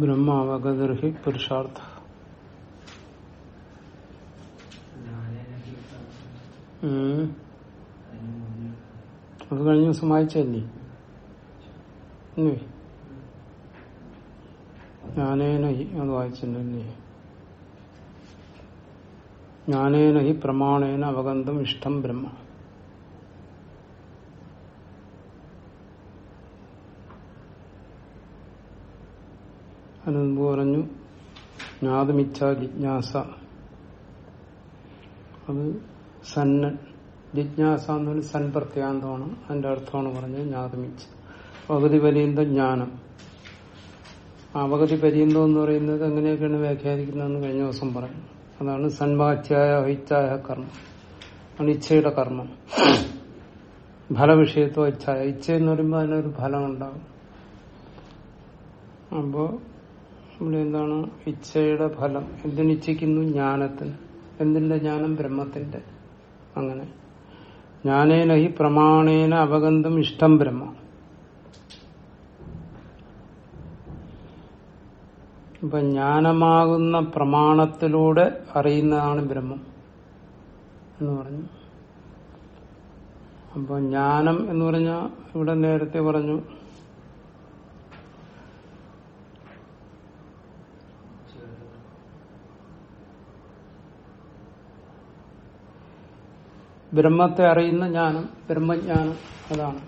ബ്രഹ്മാവഗതിർഹി പുരുഷാർത്ഥ. അത് കഴിഞ്ഞ ദിവസം വായിച്ചല്ലേ? ജ്ഞാനേന ഹി അത് വായിച്ചില്ലേ ജ്ഞാനേന ഹി പ്രമാണേന അവഗന്ധം ഇഷ്ടം ബ്രഹ്മ അതിനുമുമ്പ് പറഞ്ഞു? ജ്ഞാതമിച്ഛ ജിജ്ഞാസ. അത് സന്നൻ. ജിജ്ഞാസ എന്ന് സൻ പ്രത്യാന്തമാണ്. അതിന്റെ അർത്ഥമാണ് പറഞ്ഞത് ജ്ഞാതമിച്ഛ പകുതി പര്യന്ത ജ്ഞാനം. അവഗതി പര്യന്തം എന്ന് പറയുന്നത് എങ്ങനെയൊക്കെയാണ് വ്യാഖ്യാനിക്കുന്നതെന്ന് കഴിഞ്ഞ ദിവസം പറഞ്ഞു. അതാണ് സൻവാച്യായ അഹിച്ഛായ കർമ്മം. ആണ് ഇച്ഛയുടെ കർമ്മം. ഫലവിഷയത്വ ഇച്ഛായ. ഇച്ഛ എന്ന് പറയുമ്പോൾ അതിനൊരു ഫലം ഉണ്ടാകും. അപ്പോ ഇവിടെ എന്താണ് ഇച്ഛയുടെ ഫലം? എന്തിനിച്ഛിക്കുന്നു ജ്ഞാനത്തിന്. എന്തിന്റെ ജ്ഞാനം? ബ്രഹ്മത്തിന്റെ. അങ്ങനെ. ജ്ഞാനേന ഹി പ്രമാണേന അവഗന്ധം ഇഷ്ടം ബ്രഹ്മ. ഇപ്പൊ ജ്ഞാനമാകുന്ന പ്രമാണത്തിലൂടെ അറിയുന്നതാണ് ബ്രഹ്മം എന്ന് പറഞ്ഞു. അപ്പൊ ജ്ഞാനം എന്ന് പറഞ്ഞാൽ ഇവിടെ നേരത്തെ പറഞ്ഞു ബ്രഹ്മത്തെ അറിയുന്ന ജ്ഞാനം ബ്രഹ്മജ്ഞാനം അതാണ്.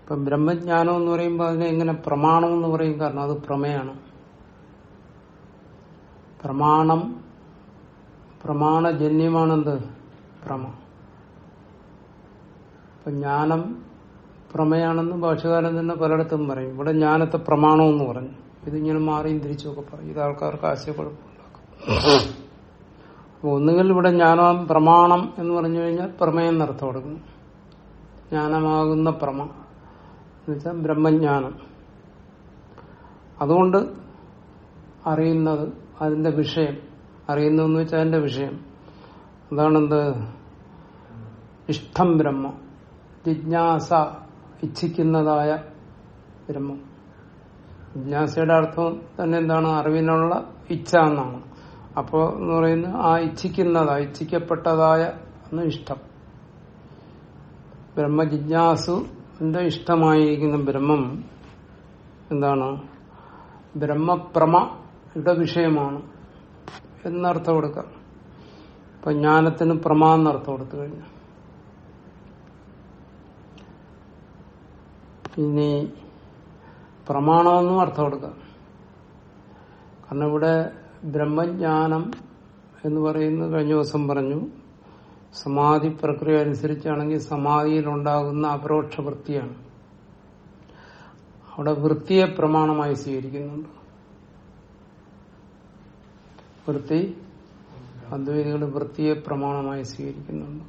ഇപ്പം ബ്രഹ്മജ്ഞാനം എന്ന് പറയുമ്പോൾ അതിനെ എങ്ങനെ പ്രമാണം എന്ന് പറയും? കാരണം അത് പ്രമേയാണ്. പ്രമാണം പ്രമാണജന്യമാണെന്ത്? പ്രമ. ഇപ്പൊ ജ്ഞാനം പ്രമേയാണെന്ന് ഭാഷകാരൻ തന്നെ പലയിടത്തും പറയും. ഇവിടെ ജ്ഞാനത്തെ പ്രമാണമെന്ന് പറഞ്ഞു. ഇതിങ്ങനെ മാറിയും തിരിച്ചുമൊക്കെ പറയും. ഇത് ആൾക്കാർക്ക് ആശയക്കുഴപ്പമുണ്ടാക്കും ഒന്നുകിൽ ഇവിടെ ജ്ഞാനം പ്രമാണം എന്ന് പറഞ്ഞു കഴിഞ്ഞാൽ പ്രമേയം എന്നർത്ഥം കൊടുക്കുന്നു. ജ്ഞാനമാകുന്ന പ്രമ എന്ന് വെച്ചാൽ ബ്രഹ്മജ്ഞാനം. അതുകൊണ്ട് അറിയുന്നത് അതിന്റെ വിഷയം. അറിയുന്നതെന്ന് വെച്ചാൽ അതിന്റെ വിഷയം. അതാണെന്ത്? ഇഷ്ടം ബ്രഹ്മ. ജിജ്ഞാസ ഇച്ഛിക്കുന്നതായ ബ്രഹ്മം. ജിജ്ഞാസയുടെ അർത്ഥം തന്നെ എന്താണ്? അറിവിനുള്ള ഇച്ഛ എന്നാണ്. അപ്പോ എന്ന് പറയുന്നത് ആ ഇച്ഛിക്കുന്നത് ഇച്ഛിക്കപ്പെട്ടതായ എന്ന് ഇഷ്ടം. ബ്രഹ്മജിജ്ഞാസുന്റെ ഇഷ്ടമായിരിക്കുന്ന ബ്രഹ്മം എന്താണ്? ബ്രഹ്മപ്രമയുടെ വിഷയമാണ് എന്നർത്ഥം കൊടുക്കാം ഇപ്പൊ ജ്ഞാനത്തിന് പ്രമ എന്നർത്ഥം കൊടുത്തു കഴിഞ്ഞു. ഇനി പ്രമാണമെന്നും അർത്ഥം കൊടുക്കാം കാരണം ഇവിടെ ബ്രഹ്മജ്ഞാനം എന്ന് പറയുന്നത് കഴിഞ്ഞ ദിവസം പറഞ്ഞു സമാധി പ്രക്രിയ അനുസരിച്ചാണെങ്കിൽ സമാധിയിൽ ഉണ്ടാകുന്ന അപരോക്ഷ വൃത്തിയാണ്. അവിടെ വൃത്തിയെ പ്രമാണമായി സ്വീകരിക്കുന്നുണ്ട്. വൃത്തി അദ്വൈതികൾ വൃത്തിയെ പ്രമാണമായി സ്വീകരിക്കുന്നുണ്ട്.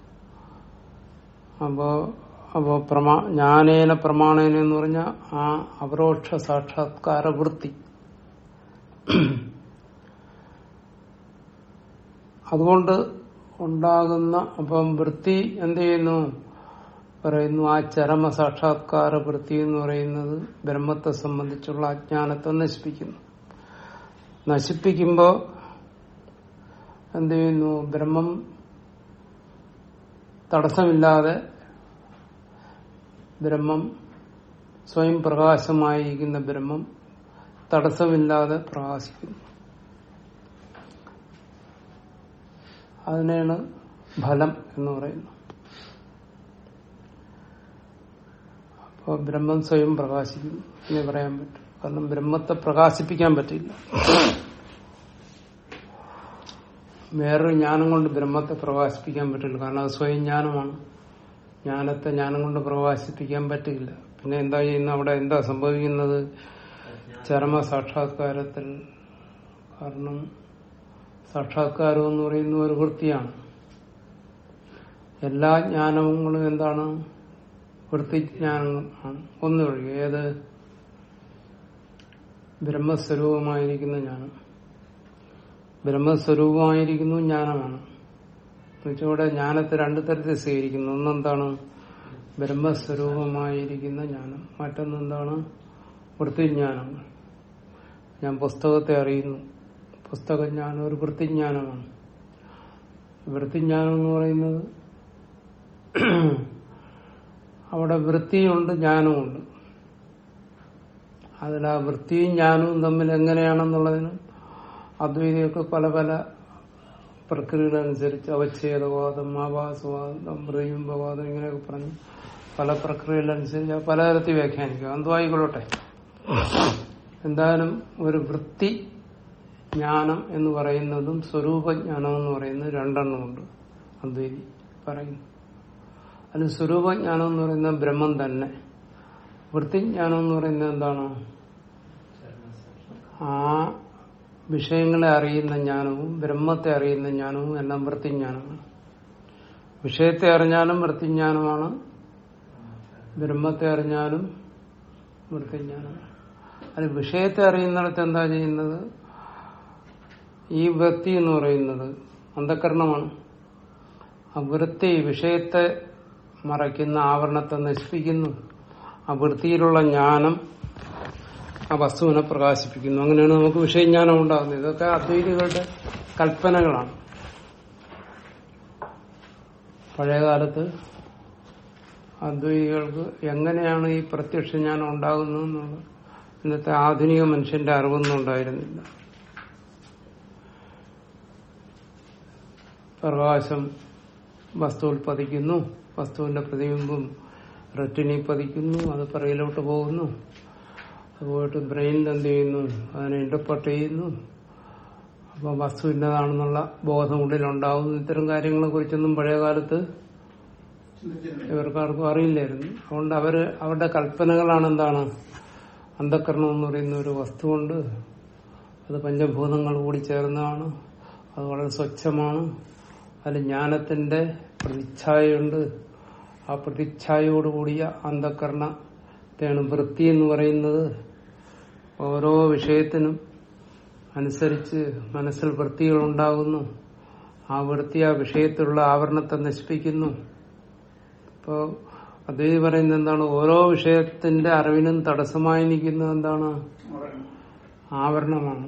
അപ്പോ അപ്പോ പ്രമാ ജ്ഞാനേന പ്രമാണേന എന്ന് പറഞ്ഞ ആ അപരോക്ഷ സാക്ഷാത്കാര വൃത്തി. അതുകൊണ്ട് ഉണ്ടാകുന്ന അപ്പം വൃത്തി എന്ത് ചെയ്യുന്നു? പറയുന്നു ആ ചരമ സാക്ഷാത്കാര വൃത്തി എന്ന് പറയുന്നത് ബ്രഹ്മത്തെ സംബന്ധിച്ചുള്ള അജ്ഞാനത്തെ നശിപ്പിക്കുന്നു. നശിപ്പിക്കുമ്പോൾ എന്ത് ചെയ്യുന്നു? ബ്രഹ്മം തടസ്സമില്ലാതെ ബ്രഹ്മം സ്വയം പ്രകാശമായിരിക്കുന്ന ബ്രഹ്മം തടസ്സമില്ലാതെ പ്രകാശിക്കുന്നു. അതിനെയാണ് ഫലം എന്ന് പറയുന്നത്. അപ്പോൾ ബ്രഹ്മം സ്വയം പ്രകാശിക്കും എന്ന് പറയാൻ പറ്റും. കാരണം ബ്രഹ്മത്തെ പ്രകാശിപ്പിക്കാൻ പറ്റില്ല. വേറൊരു ജ്ഞാനം കൊണ്ട് ബ്രഹ്മത്തെ പ്രകാശിപ്പിക്കാൻ പറ്റില്ല. കാരണം അത് സ്വയം ജ്ഞാനമാണ്. ജ്ഞാനത്തെ ജ്ഞാനം കൊണ്ട് പ്രകാശിപ്പിക്കാൻ പറ്റില്ല. പിന്നെ എന്താ ചെയ്യുന്ന അവിടെ എന്താ സംഭവിക്കുന്നത്? ചരമ സാക്ഷാത്കാരത്തിൽ കാരണം സാക്ഷാത്കാരം എന്ന് പറയുന്ന ഒരു വൃത്തിയാണ്. എല്ലാ ജ്ഞാനങ്ങളും എന്താണ്? വൃത്തിജ്ഞാനങ്ങളാണ്. ഒന്നൊഴികെ ഏത്? ബ്രഹ്മസ്വരൂപമായിരിക്കുന്ന ജ്ഞാനം. ബ്രഹ്മസ്വരൂപമായിരിക്കുന്നു ജ്ഞാനമാണ്. ഇവിടെ ജ്ഞാനത്തെ രണ്ടു തരത്തിൽ സ്വീകരിക്കുന്നു. ഒന്നെന്താണ്? ബ്രഹ്മസ്വരൂപമായിരിക്കുന്ന ജ്ഞാനം. മറ്റൊന്നെന്താണ്? വൃത്തിജ്ഞാനങ്ങൾ ഞാൻ പുസ്തകത്തെ അറിയുന്നു. പുസ്തകജ്ഞാനം ഒരു വൃത്തിജ്ഞാനമാണ്. വൃത്തിജ്ഞാനം എന്ന് പറയുന്നത് അവിടെ വൃത്തിയുണ്ട് ജ്ഞാനമുണ്ട്. അതിൽ ആ വൃത്തിയും ജ്ഞാനവും തമ്മിൽ എങ്ങനെയാണെന്നുള്ളതിന് അദ്വൈതയൊക്കെ പല പല പ്രക്രിയകളനുസരിച്ച് അവച്ഛേദവാദം ആവാസവാദം പ്രതിബിംബവാദം ഇങ്ങനെയൊക്കെ പറഞ്ഞ് പല പ്രക്രിയകളനുസരിച്ച് പലതരത്തിൽ വ്യാഖ്യാനിക്കാം. എന്തുവായിക്കൊള്ളട്ടെ എന്തായാലും ഒരു വൃത്തി ജ്ഞാനം എന്ന് പറയുന്നതും സ്വരൂപജ്ഞാനം എന്ന് പറയുന്നത് രണ്ടെണ്ണമുണ്ട്. അദ്വൈതി പറയുന്നു. അതിന് സ്വരൂപജ്ഞാനം എന്ന് പറയുന്നത് ബ്രഹ്മം തന്നെ. വൃത്തിജ്ഞാനം എന്ന് പറയുന്നത് എന്താണ്? ആ വിഷയങ്ങളെ അറിയുന്ന ജ്ഞാനവും ബ്രഹ്മത്തെ അറിയുന്ന ജ്ഞാനവും എല്ലാം വൃത്തിജ്ഞാനമാണ് വിഷയത്തെ അറിഞ്ഞാലും വൃത്തിജ്ഞാനമാണ്. ബ്രഹ്മത്തെ അറിഞ്ഞാലും വൃത്തിജ്ഞാനമാണ്. അത് വിഷയത്തെ അറിയുന്നിടത്ത് എന്താ ചെയ്യുന്നത്? ഈ വൃത്തി എന്ന് പറയുന്നത് അന്ധകരണമാണ്. ആ വൃത്തി വിഷയത്തെ മറയ്ക്കുന്ന ആവരണത്തെ നശിപ്പിക്കുന്നു. ആ വൃത്തിയിലുള്ള ജ്ഞാനം ആ വസ്തുവിനെ പ്രകാശിപ്പിക്കുന്നു. അങ്ങനെയാണ് നമുക്ക് വിഷയജ്ഞാനം ഉണ്ടാകുന്നത്. ഇതൊക്കെ അദ്വൈതികളുടെ കൽപ്പനകളാണ്. പഴയകാലത്ത് അദ്വൈതികൾക്ക് എങ്ങനെയാണ് ഈ പ്രത്യക്ഷ ജ്ഞാനം ഉണ്ടാകുന്നതെന്നുള്ളത് ഇന്നത്തെ ആധുനിക മനുഷ്യന്റെ അറിവൊന്നും ഉണ്ടായിരുന്നില്ല. പ്രകാശം വസ്തുവിൽ പതിക്കുന്നു. വസ്തുവിന്റെ പ്രതിബിംബം റെറ്റിനി പതിക്കുന്നു. അത് പറയിലോട്ട് പോകുന്നു. അതുപോയിട്ട് ബ്രെയിനിൽ എന്ത് ചെയ്യുന്നു? അതിനെ ഇന്റർപ്രട്ട് ചെയ്യുന്നു. അപ്പൊ വസ്തു ഇന്നതാണെന്നുള്ള ബോധം ഉള്ളിലുണ്ടാവുന്നു. ഇത്തരം കാര്യങ്ങളെ കുറിച്ചൊന്നും പഴയകാലത്ത് ഇവർക്കാർക്കും അറിയില്ലായിരുന്നു. അതുകൊണ്ട് അവർ അവരുടെ കൽപ്പനകളാണ് എന്താണ്? അന്ധക്കരണം എന്ന് പറയുന്ന ഒരു വസ്തുവുണ്ട്. അത് പഞ്ചഭൂതങ്ങൾ കൂടി ചേർന്നതാണ്. അത് വളരെ സ്വച്ഛമാണ്. അതിൽ ജ്ഞാനത്തിന്റെ പ്രതിച്ഛായയുണ്ട്. ആ പ്രതിച്ഛായയോടുകൂടിയ അന്ധക്കരണത്തെയാണ് വൃത്തി എന്ന് പറയുന്നത് ഓരോ വിഷയത്തിനും അനുസരിച്ച് മനസ്സിൽ വൃത്തികൾ ഉണ്ടാകുന്നു ആ വൃത്തി ആ വിഷയത്തിലുള്ള ആവരണത്തെ നശിപ്പിക്കുന്നു. ഇപ്പോൾ അദ്വൈതി പറയുന്നത് എന്താണ്? ഓരോ വിഷയത്തിന്റെ അറിവിനും തടസ്സമായി നിൽക്കുന്നത് എന്താണ്? ആവരണമാണ്.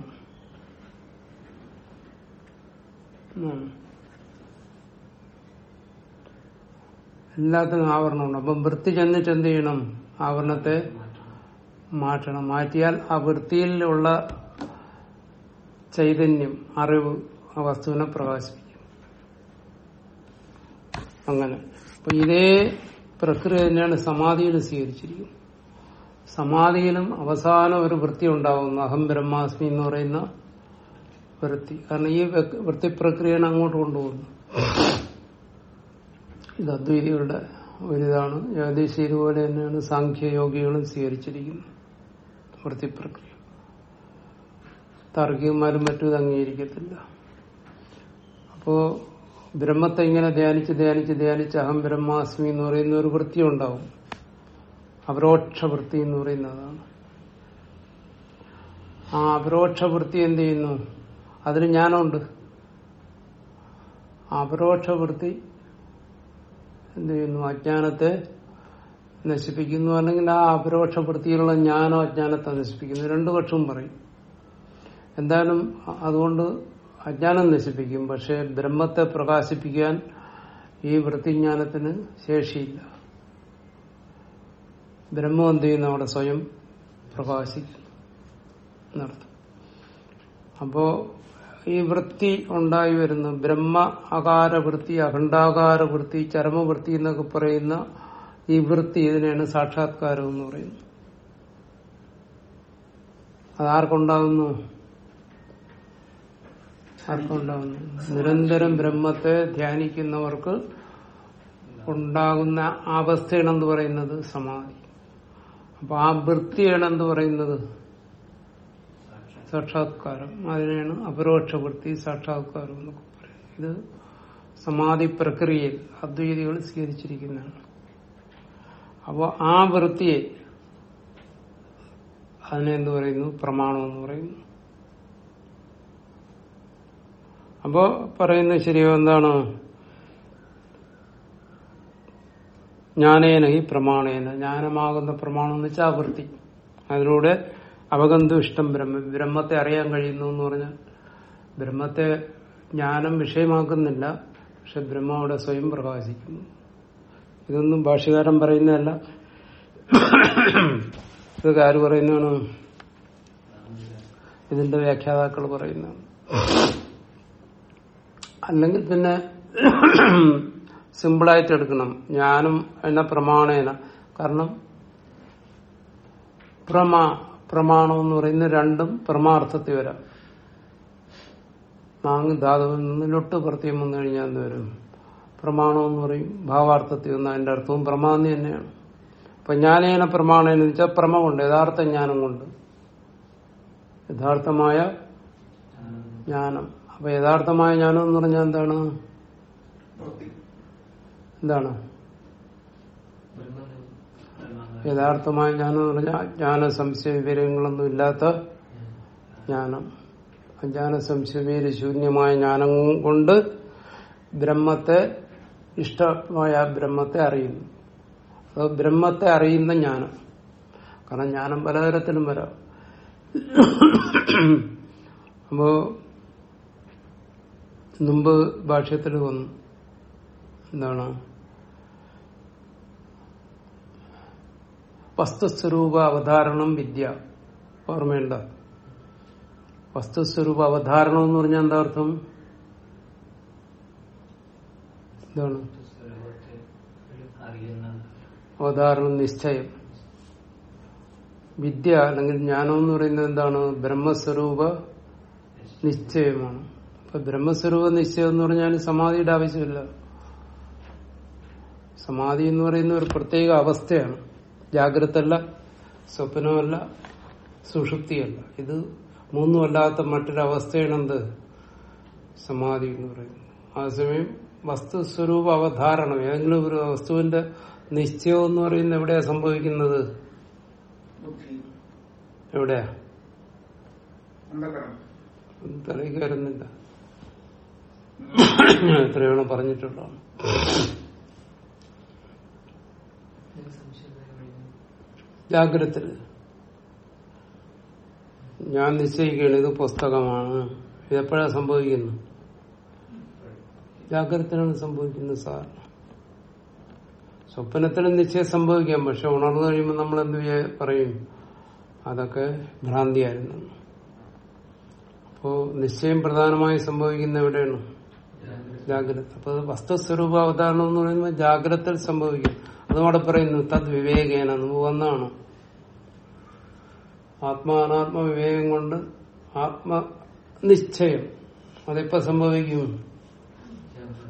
എല്ലാത്തിനും ആവരണമുണ്ട്. അപ്പം വൃത്തി ചെന്നിട്ട് എന്ത് ചെയ്യണം. ആവരണത്തെ മാറ്റണം. മാറ്റിയാൽ ആ വൃത്തിയിലുള്ള ചൈതന്യം അറിവ് ആ വസ്തുവിനെ പ്രകാശിപ്പിക്കും. അങ്ങനെ. അപ്പൊ ഇതേ പ്രക്രിയ തന്നെയാണ് സമാധിയിൽ സ്വീകരിച്ചിരിക്കുന്നത്. സമാധിയിലും അവസാനം ഒരു വൃത്തി ഉണ്ടാവുന്നു. അഹം ബ്രഹ്മാസ്മി എന്ന് പറയുന്ന വൃത്തി. കാരണം ഈ വൃത്തി പ്രക്രിയയാണ് അങ്ങോട്ട് കൊണ്ടുപോകുന്നു ഇത് അദ്വൈതികളുടെ ഒരിതാണ്. ഏകദേശം ഇതുപോലെ തന്നെയാണ് സാഖ്യയോഗികളും സ്വീകരിച്ചിരിക്കുന്നത്. വൃത്തിപ്രക്രിയ താർക്കികന്മാരും മറ്റും ഇത് അംഗീകരിക്കത്തില്ല. അപ്പോ ബ്രഹ്മത്തെ ഇങ്ങനെ ധ്യാനിച്ച് ധ്യാനിച്ച് ധ്യാനിച്ച് അഹം ബ്രഹ്മാസ്മി എന്ന് പറയുന്ന ഒരു വൃത്തി ഉണ്ടാവും. അപരോക്ഷ വൃത്തി എന്ന് പറയുന്നതാണ്. ആ അപരോക്ഷ വൃത്തി എന്ത് ചെയ്യുന്നു? അതിന് ഞാനുണ്ട് അപരോക്ഷ വൃത്തി എന്ത് ചെയ്യുന്നു? അജ്ഞാനത്തെ നശിപ്പിക്കുന്നു അല്ലെങ്കിൽ ആ അപരോക്ഷ വൃത്തിയിലുള്ള ജ്ഞാനോ അജ്ഞാനത്തെ നശിപ്പിക്കുന്നു. രണ്ടു പക്ഷവും പറയും. എന്തായാലും അതുകൊണ്ട് അജ്ഞാനം നശിപ്പിക്കും. പക്ഷെ ബ്രഹ്മത്തെ പ്രകാശിപ്പിക്കാൻ ഈ വൃത്തിജ്ഞാനത്തിന് ശേഷിയില്ല. ബ്രഹ്മം എന്ത് ചെയ്യുന്നു? അവിടെ സ്വയം പ്രകാശിക്കുന്നു അപ്പോ ഈ വൃത്തി ഉണ്ടായി വരുന്നു. ബ്രഹ്മ അകാര വൃത്തി അഖണ്ഡാകാര വൃത്തി ചരമവൃത്തി എന്നൊക്കെ പറയുന്ന ഈ വൃത്തി ഇതിനെയാണ് സാക്ഷാത്കാരം എന്ന് പറയുന്നത്. അതാർക്കുണ്ടാകുന്നു ആർക്കുണ്ടാകുന്നു നിരന്തരം ബ്രഹ്മത്തെ ധ്യാനിക്കുന്നവർക്ക് ഉണ്ടാകുന്ന അവസ്ഥയാണെന്ന് പറയുന്നത് സമാധി. അപ്പൊ ആ വൃത്തിയാണ് എന്ത് പറയുന്നത് സാക്ഷാത്കാരം. അതിനെയാണ് അപരോക്ഷ വൃത്തി സാക്ഷാത്കാരം എന്നൊക്കെ പറയുന്നത്. ഇത് സമാധി പ്രക്രിയയിൽ അദ്വൈതികൾ സ്വീകരിച്ചിരിക്കുന്നതാണ്. അപ്പോൾ ആ വൃത്തിയെ അതിനെന്ത് പറയുന്നു? പ്രമാണം എന്ന് പറയുന്നു. അപ്പോ പറയുന്നത് ശരിയോ? എന്താണ്? ജ്ഞാനേന ഈ പ്രമാണേന. ജ്ഞാനമാകുന്ന പ്രമാണം എന്ന് വെച്ചാൽ ആ അതിലൂടെ അവഗന്തു ഇഷ്ടം ബ്രഹ്മ ബ്രഹ്മത്തെ അറിയാൻ കഴിയുന്നു എന്ന് പറഞ്ഞാൽ ബ്രഹ്മത്തെ ജ്ഞാനം വിഷയമാക്കുന്നില്ല പക്ഷെ ബ്രഹ്മ അവിടെ സ്വയം പ്രകാശിക്കുന്നു. ഇതൊന്നും ഭാഷകാരൻ പറയുന്നതല്ല. ഇതൊക്കെ ആര് പറയുന്നതാണ്? ഇതിന്റെ വ്യാഖ്യാതാക്കൾ പറയുന്ന അല്ലെങ്കിൽ പിന്നെ സിമ്പിളായിട്ട് എടുക്കണം. ജ്ഞാനം എന്ന പ്രമാണേന. കാരണം പ്രമാ പ്രമാണം എന്ന് പറയുന്ന രണ്ടും പ്രമാർത്ഥത്തിൽ വരാം. മാങ് ധാതുവിൽ നിന്ന് ലൊട്ട് പ്രത്യം വന്നു കഴിഞ്ഞാൽ എന്ത് വരും? പ്രമാണം എന്ന് പറയും ഭാവാർത്ഥത്തിൽ വന്ന അതിന്റെ അർത്ഥവും പ്രമാണം തന്നെയാണ്. അപ്പൊ ജ്ഞാനേന പ്രമാണം എന്ന് വെച്ചാൽ പ്രമ കൊണ്ട് യഥാർത്ഥ ജ്ഞാനം കൊണ്ട്. യഥാർത്ഥമായ ജ്ഞാനം. അപ്പൊ യഥാർത്ഥമായ ജ്ഞാനം എന്ന് പറഞ്ഞാൽ എന്താണ്? എന്താണ്? യഥാർത്ഥമായ ജ്ഞാനം എന്ന് പറഞ്ഞാൽ അജ്ഞാന സംശയ വിവരങ്ങളൊന്നും ഇല്ലാത്ത ജ്ഞാനം. അജ്ഞാന സംശയ വിവര ശൂന്യമായ ജ്ഞാനം കൊണ്ട് ബ്രഹ്മത്തെ ഇഷ്ടമായ ബ്രഹ്മത്തെ അറിയുന്നു. അത് ബ്രഹ്മത്തെ അറിയുന്ന ജ്ഞാനം. കാരണം ജ്ഞാനം പലതരത്തിലും വരാം. അപ്പോ മുമ്പ് ഭാഷ്യത്തിൽ വന്നു. എന്താണ്? വസ്തുസ്വരൂപ അവതാരണം വിദ്യ. ഓർമ്മയുണ്ട? വസ്തുസ്വരൂപ അവതാരണം എന്ന് പറഞ്ഞാൽ എന്താ അർത്ഥം? എന്താണ് അവതാരണം നിശ്ചയം. വിദ്യ അല്ലെങ്കിൽ ജ്ഞാനം എന്ന് പറയുന്നത് എന്താണ്? ബ്രഹ്മസ്വരൂപ നിശ്ചയമാണ്. അപ്പൊ ബ്രഹ്മസ്വരൂപ നിശ്ചയം എന്ന് പറഞ്ഞാൽ സമാധിയുടെ ആവശ്യമില്ല. സമാധി എന്ന് പറയുന്ന ഒരു പ്രത്യേക അവസ്ഥയാണ്. ജാഗ്രതല്ല സ്വപ്നമല്ല സുഷുപ്തിയല്ല. ഇത് മൂന്നും അല്ലാത്ത മറ്റൊരവസ്ഥയാണ് എന്ത് സമാധി എന്ന് പറയുന്നത്. അതേസമയം വസ്തുസ്വരൂപ അവധാരണം ഏതെങ്കിലും ഒരു വസ്തുവിന്റെ നിശ്ചയം എന്ന് പറയുന്നത് എവിടെയാ സംഭവിക്കുന്നത്? എവിടെയാ? തെളിയിക്കാരുന്നില്ല കയറുന്നില്ല എത്രയാണ് പറഞ്ഞിട്ടുള്ളതാണ് ജാഗ്രത ഞാൻ നിശ്ചയിക്കുകയാണ് ഇത് പുസ്തകമാണ്. ഇതെപ്പോഴാണ് സംഭവിക്കുന്നു ജാഗ്രതത്തിനാണ് സംഭവിക്കുന്നത് സാർ. സ്വപ്നത്തിനും നിശ്ചയം സംഭവിക്കാം പക്ഷെ ഉണർന്നു കഴിയുമ്പോൾ നമ്മൾ എന്ത് പറയും? അതൊക്കെ ഭ്രാന്തിയായിരുന്നു. അപ്പോ നിശ്ചയം പ്രധാനമായി സംഭവിക്കുന്ന എവിടെയാണ്? ജാഗ്രത. അപ്പൊ വസ്തു വസ്തുസ്വരൂപ അവതാരണം എന്ന് പറയുമ്പോൾ ജാഗ്രത സംഭവിക്കും. അതും അവിടെ പറയുന്നു തദ് വിവേകേന വന്നാണ്. ആത്മാനാത്മ വിവേകം കൊണ്ട് ആത്മനിശ്ചയം. അതിപ്പോ സംഭവിക്കും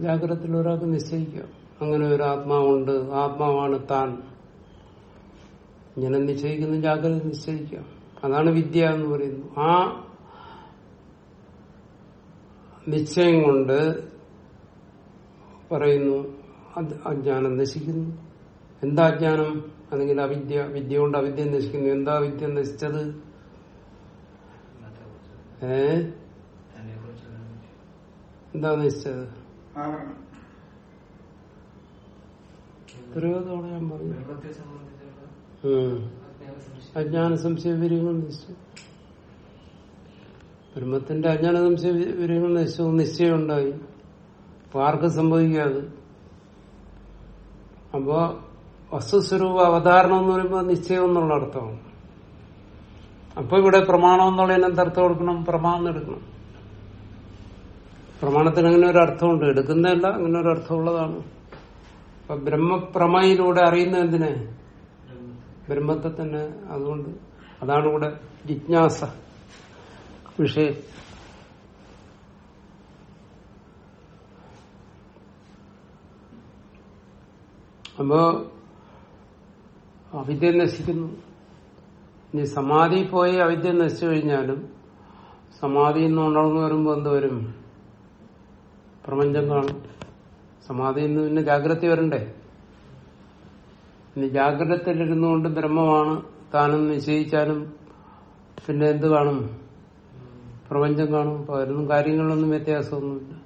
ജാഗ്രതത്തിൽ ഒരാൾക്ക് നിശ്ചയിക്കാം. അങ്ങനെ ഒരു ആത്മാവുണ്ട്. ആത്മാവാണ് താൻ. ഇങ്ങനെ നിശ്ചയിക്കുന്ന ജാഗ്രത നിശ്ചയിക്കാം. അതാണ് വിദ്യ എന്ന് പറയുന്നു. ആ നിശ്ചയം കൊണ്ട് പറയുന്നു അജ്ഞാനം നശിക്കുന്നു. എന്താ അജ്ഞാനം അല്ലെങ്കിൽ അവിദ്യ വിദ്യ കൊണ്ട് അവിദ്യ നശിക്കുന്നു എന്താ വിദ്യ നശിച്ചത് ഏ? എന്താ നശിച്ചത് ഞാൻ. അജ്ഞാന സംശയ വിവരങ്ങൾ നശിച്ചു ബ്രഹ്മത്തിന്റെ അജ്ഞാന സംശയ വിവരങ്ങൾ നശിച്ചു നിശ്ചയം ഉണ്ടായി അപ്പൊ ആർക്കും സംഭവിക്കാതെ? അപ്പോ വസ്തുസ്വരൂപ അവതാരണം എന്ന് പറയുമ്പോൾ നിശ്ചയം എന്നുള്ള അർത്ഥമാണ് അപ്പൊ ഇവിടെ പ്രമാണം എന്നുള്ളതിന് എന്തർത്ഥം കൊടുക്കണം പ്രമാണം എടുക്കണം. പ്രമാണത്തിന് അങ്ങനെ ഒരു അർത്ഥമുണ്ട്. എടുക്കുന്നതല്ല അങ്ങനെ ഒരു അർത്ഥമുള്ളതാണ്. അപ്പൊ ബ്രഹ്മപ്രമയിലൂടെ അറിയുന്ന എന്തിനെ? ബ്രഹ്മത്തെ തന്നെ അതുകൊണ്ട് അതാണ് ഇവിടെ ജിജ്ഞാസ വിഷയം. അപ്പോ അവിദ്യ നശിക്കുന്നു. ഇനി സമാധി പോയി അവിദ്യ നശിച്ചു കഴിഞ്ഞാലും സമാധി നിന്ന് ഉണർന്നു വരുമ്പോ എന്ത് വരും? പ്രപഞ്ചം കാണും. സമാധി നിന്ന് പിന്നെ ജാഗ്രത വരണ്ടേ? ഇനി ജാഗ്രതയിലിരുന്നുകൊണ്ട് ബ്രഹ്മമാണ്. താനും നിശ്ചയിച്ചാലും പിന്നെ എന്ത് കാണും? പ്രപഞ്ചം കാണും. അതിലൊന്നും കാര്യങ്ങളിലൊന്നും വ്യത്യാസമൊന്നുമില്ല.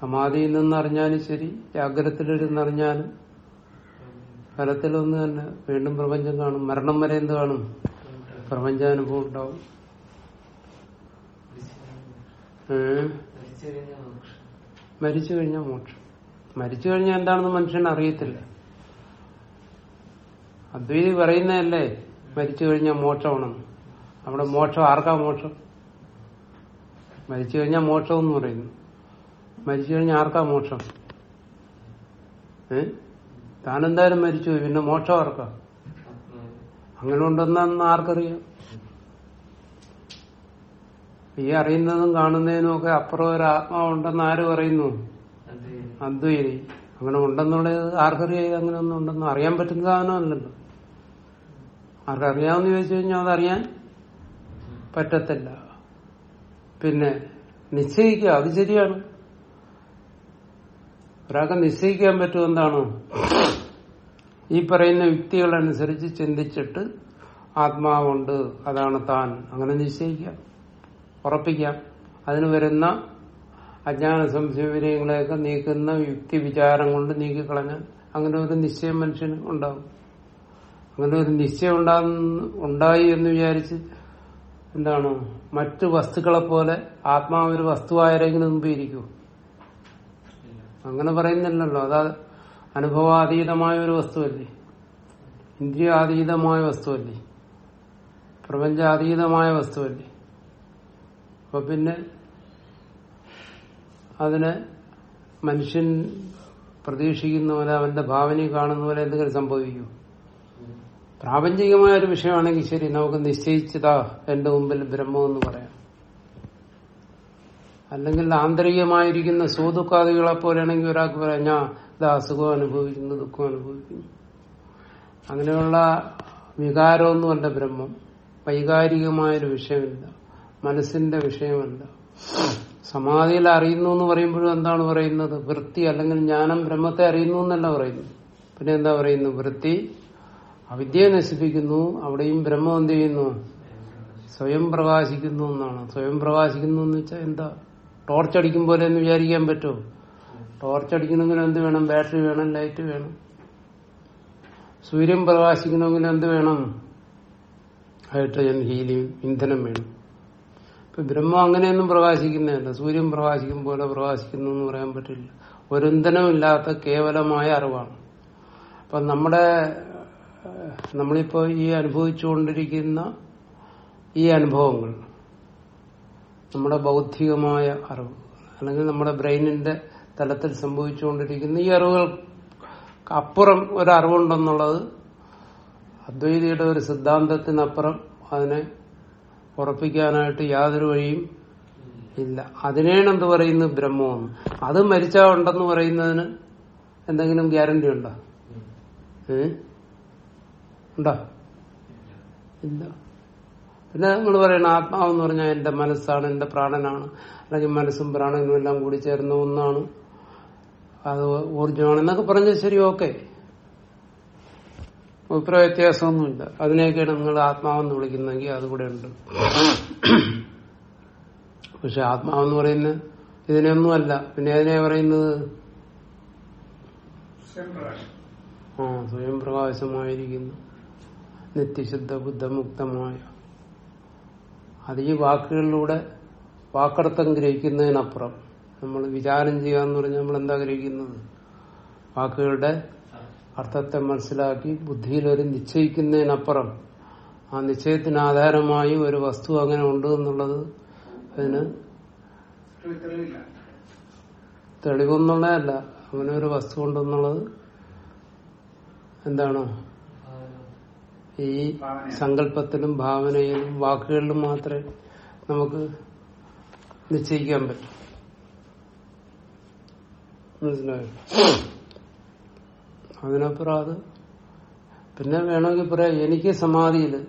സമാധിയിൽ നിന്നറിഞ്ഞാലും ശരി ജാഗ്രതയിലിരുന്നറിഞ്ഞാലും ഫലത്തിലൊന്ന് തന്നെ വീണ്ടും പ്രപഞ്ചം കാണും. മരണം വരെ എന്ത് കാണും? പ്രപഞ്ചാനുഭവം ഉണ്ടാവും. മരിച്ചു കഴിഞ്ഞാൽ മോക്ഷം. മരിച്ചു കഴിഞ്ഞാൽ എന്താണെന്ന് മനുഷ്യൻ അറിയത്തില്ല. അദ്വൈതി പറയുന്നതല്ലേ മരിച്ചു കഴിഞ്ഞാൽ മോക്ഷമാണെന്ന്. അവിടെ മോക്ഷം ആർക്കാ മോക്ഷം? മരിച്ചു കഴിഞ്ഞാൽ മോക്ഷം എന്ന് പറയുന്നു. മരിച്ചു കഴിഞ്ഞാൽ ആർക്കാ മോക്ഷം? ഏ? താനെന്തായാലും മരിച്ചു പിന്നെ മോക്ഷം ആർക്കാ? അങ്ങനെ ഉണ്ടെന്നാണെന്ന് ആർക്കറിയാം? ഈ അറിയുന്നതും കാണുന്നതിനും ഒക്കെ അപ്പുറം ഒരു ആത്മാവുണ്ടെന്ന് ആര് പറയുന്നു? അദ്വൈതി അങ്ങനെ ഉണ്ടെന്നുള്ളത് ആർക്കറിയാം? അങ്ങനെ ഒന്നും ഉണ്ടെന്ന് അറിയാൻ പറ്റുന്ന സാധനമല്ലല്ലോ ആർക്കറിയാമെന്ന് ചോദിച്ചു കഴിഞ്ഞാൽ അതറിയാൻ പറ്റത്തില്ല. പിന്നെ നിശ്ചയിക്കുക. അത് ശരിയാണ്. ഒരാൾക്ക് നിശ്ചയിക്കാൻ പറ്റും എന്താണ്? ഈ പറയുന്ന യുക്തികളനുസരിച്ച് ചിന്തിച്ചിട്ട് ആത്മാവുണ്ട് അതാണ് താൻ. അങ്ങനെ നിശ്ചയിക്കാം. ഉറപ്പിക്കാം. അതിന് വരുന്ന അജ്ഞാന സംശയവിനയങ്ങളെയൊക്കെ നീക്കുന്ന യുക്തി വിചാരം കൊണ്ട് നീക്കിക്കളഞ്ഞാൽ അങ്ങനെ ഒരു നിശ്ചയം മനുഷ്യന് ഉണ്ടാവും. അങ്ങനെ ഒരു നിശ്ചയം ഉണ്ടാകുന്ന ഉണ്ടായി എന്ന് വിചാരിച്ച് എന്താണ്? മറ്റു വസ്തുക്കളെ പോലെ ആത്മാവ് ഒരു വസ്തുവായാലെങ്കിലും മുമ്പ് ഇരിക്കൂ അങ്ങനെ പറയുന്നില്ലല്ലോ. അതാ അനുഭവാതീതമായ ഒരു വസ്തുവല്ലേ? ഇന്ദ്രിയാതീതമായ വസ്തുവല്ലേ? പ്രപഞ്ചാതീതമായ വസ്തുവല്ലേ? അപ്പൊ പിന്നെ അതിന് മനുഷ്യൻ പ്രതീക്ഷിക്കുന്ന പോലെ അവന്റെ ഭാവനയിൽ കാണുന്ന പോലെ എന്തെങ്കിലും സംഭവിക്കൂ പ്രാപഞ്ചികമായ ഒരു വിഷയമാണെങ്കിൽ ശരി നമുക്ക് നിശ്ചയിച്ചതാ എന്റെ മുമ്പിൽ ബ്രഹ്മം എന്ന് പറയാം. അല്ലെങ്കിൽ ആന്തരികമായിരിക്കുന്ന സുഖദുഃഖാദികളെ പോലെയാണെങ്കിൽ ഒരാൾക്ക് പറയാം ഞാൻ ഇത് അസുഖം അനുഭവിക്കുന്നു ദുഃഖം അനുഭവിക്കുന്നു. അങ്ങനെയുള്ള വികാരമൊന്നുമല്ല ബ്രഹ്മം. വൈകാരികമായൊരു വിഷയമില്ല. മനസ്സിന്റെ വിഷയമല്ല. സമാധിയിൽ അറിയുന്നു എന്ന് പറയുമ്പോഴും എന്താണ് പറയുന്നത്? വൃത്തി അല്ലെങ്കിൽ ജ്ഞാനം ബ്രഹ്മത്തെ അറിയുന്നു എന്നല്ല പറയുന്നു പിന്നെ എന്താ പറയുന്നു വൃത്തി അവിദ്യയെ നശിപ്പിക്കുന്നു. അവിടെയും ബ്രഹ്മം എന്ത് ചെയ്യുന്നു? സ്വയം പ്രകാശിക്കുന്നു എന്നാണ്. സ്വയം പ്രകാശിക്കുന്നു എന്ന് വെച്ചാൽ എന്താ? ടോർച്ച് അടിക്കും പോലെ എന്ന് വിചാരിക്കാൻ പറ്റുമോ? ടോർച്ച് അടിക്കണമെങ്കിൽ എന്ത് വേണം? ബാറ്ററി വേണം ലൈറ്റ് വേണം. സൂര്യൻ പ്രകാശിക്കണമെങ്കിൽ എന്ത് വേണം? ഹൈഡ്രജൻ ഹീലിയം ഇന്ധനം വേണം. ഇപ്പൊ ബ്രഹ്മ അങ്ങനെയൊന്നും പ്രകാശിക്കുന്നതല്ല. സൂര്യൻ പ്രകാശിക്കും പോലെ പ്രകാശിക്കുന്നു എന്ന് പറയാൻ പറ്റില്ല. ഒരു കേവലമായ അറിവാണ്. അപ്പൊ നമ്മുടെ നമ്മളിപ്പോ ഈ അനുഭവിച്ചുകൊണ്ടിരിക്കുന്ന ഈ അനുഭവങ്ങൾ നമ്മുടെ ബൗദ്ധികമായ അറിവ് അല്ലെങ്കിൽ നമ്മുടെ ബ്രെയിനിന്റെ തലത്തിൽ സംഭവിച്ചുകൊണ്ടിരിക്കുന്ന ഈ അറിവുകൾ അപ്പുറം ഒരു അറിവുണ്ടെന്നുള്ളത് അദ്വൈതിയുടെ ഒരു സിദ്ധാന്തത്തിനപ്പുറം അതിനെ ഉറപ്പിക്കാനായിട്ട് യാതൊരു വഴിയും ഇല്ല. അതിനെയാണ് എന്ത് പറയുന്നത് ബ്രഹ്മമെന്ന് അത് മരിച്ചാ ഉണ്ടെന്ന് പറയുന്നതിന് എന്തെങ്കിലും ഗ്യാരണ്ടി ഉണ്ടോ? ഏ? ഉണ്ടോ? ഇല്ല. പിന്നെ നിങ്ങൾ പറയണ ആത്മാവെന്ന് പറഞ്ഞാൽ എന്റെ മനസ്സാണ് എന്റെ പ്രാണനാണ്. അല്ലെങ്കിൽ മനസ്സും പ്രാണനും എല്ലാം കൂടി ചേർന്ന ഒന്നാണ്. അത് ഊർജമാണ് എന്നൊക്കെ പറഞ്ഞാൽ ശരി ഓക്കെ. അഭിപ്രായ വ്യത്യാസമൊന്നുമില്ല. അതിനെയൊക്കെയാണ് നിങ്ങൾ ആത്മാവെന്ന് വിളിക്കുന്നെങ്കിൽ അതുകൂടെ ഉണ്ട്. പക്ഷെ ആത്മാവെന്ന് പറയുന്ന ഇതിനൊന്നുമല്ല പിന്നെ അതിനെ പറയുന്നത്? ആ സ്വയം പ്രകാശമായിരിക്കുന്നു നിത്യശുദ്ധ ബുദ്ധമുക്തമായ. അത് ഈ വാക്കുകളിലൂടെ വാക്കർത്ഥം ഗ്രഹിക്കുന്നതിനപ്പുറം നമ്മൾ വിചാരം ചെയ്യുക എന്ന് പറഞ്ഞാൽ നമ്മൾ എന്താ ഗ്രഹിക്കുന്നത്? വാക്കുകളുടെ അർത്ഥത്തെ മനസ്സിലാക്കി ബുദ്ധിയിൽ ഒരു നിശ്ചയിക്കുന്നതിനപ്പുറം ആ നിശ്ചയത്തിന് ആധാരമായി ഒരു വസ്തു അങ്ങനെ ഉണ്ട് എന്നുള്ളത് അതിന് തെളിവൊന്നുള്ളതല്ല. അങ്ങനെ ഒരു വസ്തു ഉണ്ടെന്നുള്ളത് എന്താണ്? ഈ സങ്കല്പത്തിലും ഭാവനയിലും വാക്കുകളിലും മാത്രമേ നമുക്ക് നിശ്ചയിക്കാൻ പറ്റൂ. മനസ്സിലായോ? അതിനപ്പുറം അത് പിന്നെ വേണമെങ്കിൽ പറയാം എനിക്ക് സമാധിയിൽ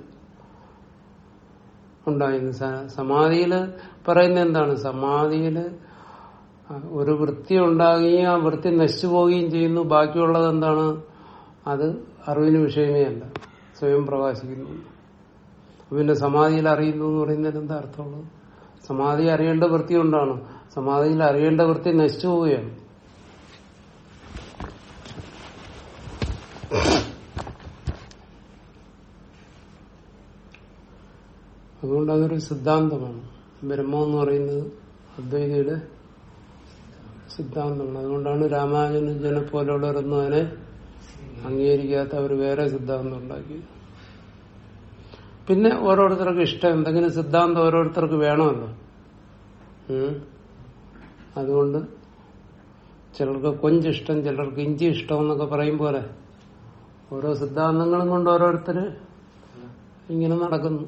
ഉണ്ടായിരുന്നു. സമാധിയിൽ പറയുന്ന എന്താണ്? സമാധിയിൽ ഒരു വൃത്തി ഉണ്ടാകുകയും ആ വൃത്തി നശിച്ചു പോവുകയും ചെയ്യുന്നു. ബാക്കിയുള്ളത് എന്താണ്? അത് അറിവിന് വിഷയമേ അല്ല. സ്വയം പ്രകാശിക്കുന്നു പിന്നെ സമാധിയിൽ അറിയുന്നു എന്ന് പറയുന്നതിന് എന്താ അർത്ഥമുള്ളത്? സമാധി അറിയേണ്ട വൃത്തി കൊണ്ടാണ്. സമാധിയിൽ അറിയേണ്ട വൃത്തി നശിച്ചു പോവുകയാണ്. അതുകൊണ്ട് അതൊരു സിദ്ധാന്തമാണ്. ബ്രഹ്മം എന്ന് പറയുന്നത് അദ്വൈതയുടെ സിദ്ധാന്തമാണ്. അതുകൊണ്ടാണ് രാമാനുജനെ പോലുള്ളവരൊന്നും അതിനെ അംഗീകരിക്കാത്ത അവർ വേറെ സിദ്ധാന്തം ഉണ്ടാക്കി. പിന്നെ ഓരോരുത്തർക്ക് ഇഷ്ടം എന്തെങ്കിലും സിദ്ധാന്തം ഓരോരുത്തർക്ക് വേണമല്ലോ. അതുകൊണ്ട് ചിലർക്ക് കൊഞ്ചിഷ്ടം ചിലർക്ക് ഇഞ്ചി ഇഷ്ടം എന്നൊക്കെ പറയും പോലെ. ഓരോ സിദ്ധാന്തങ്ങളും കൊണ്ട് ഓരോരുത്തര് ഇങ്ങനെ നടക്കുന്നു.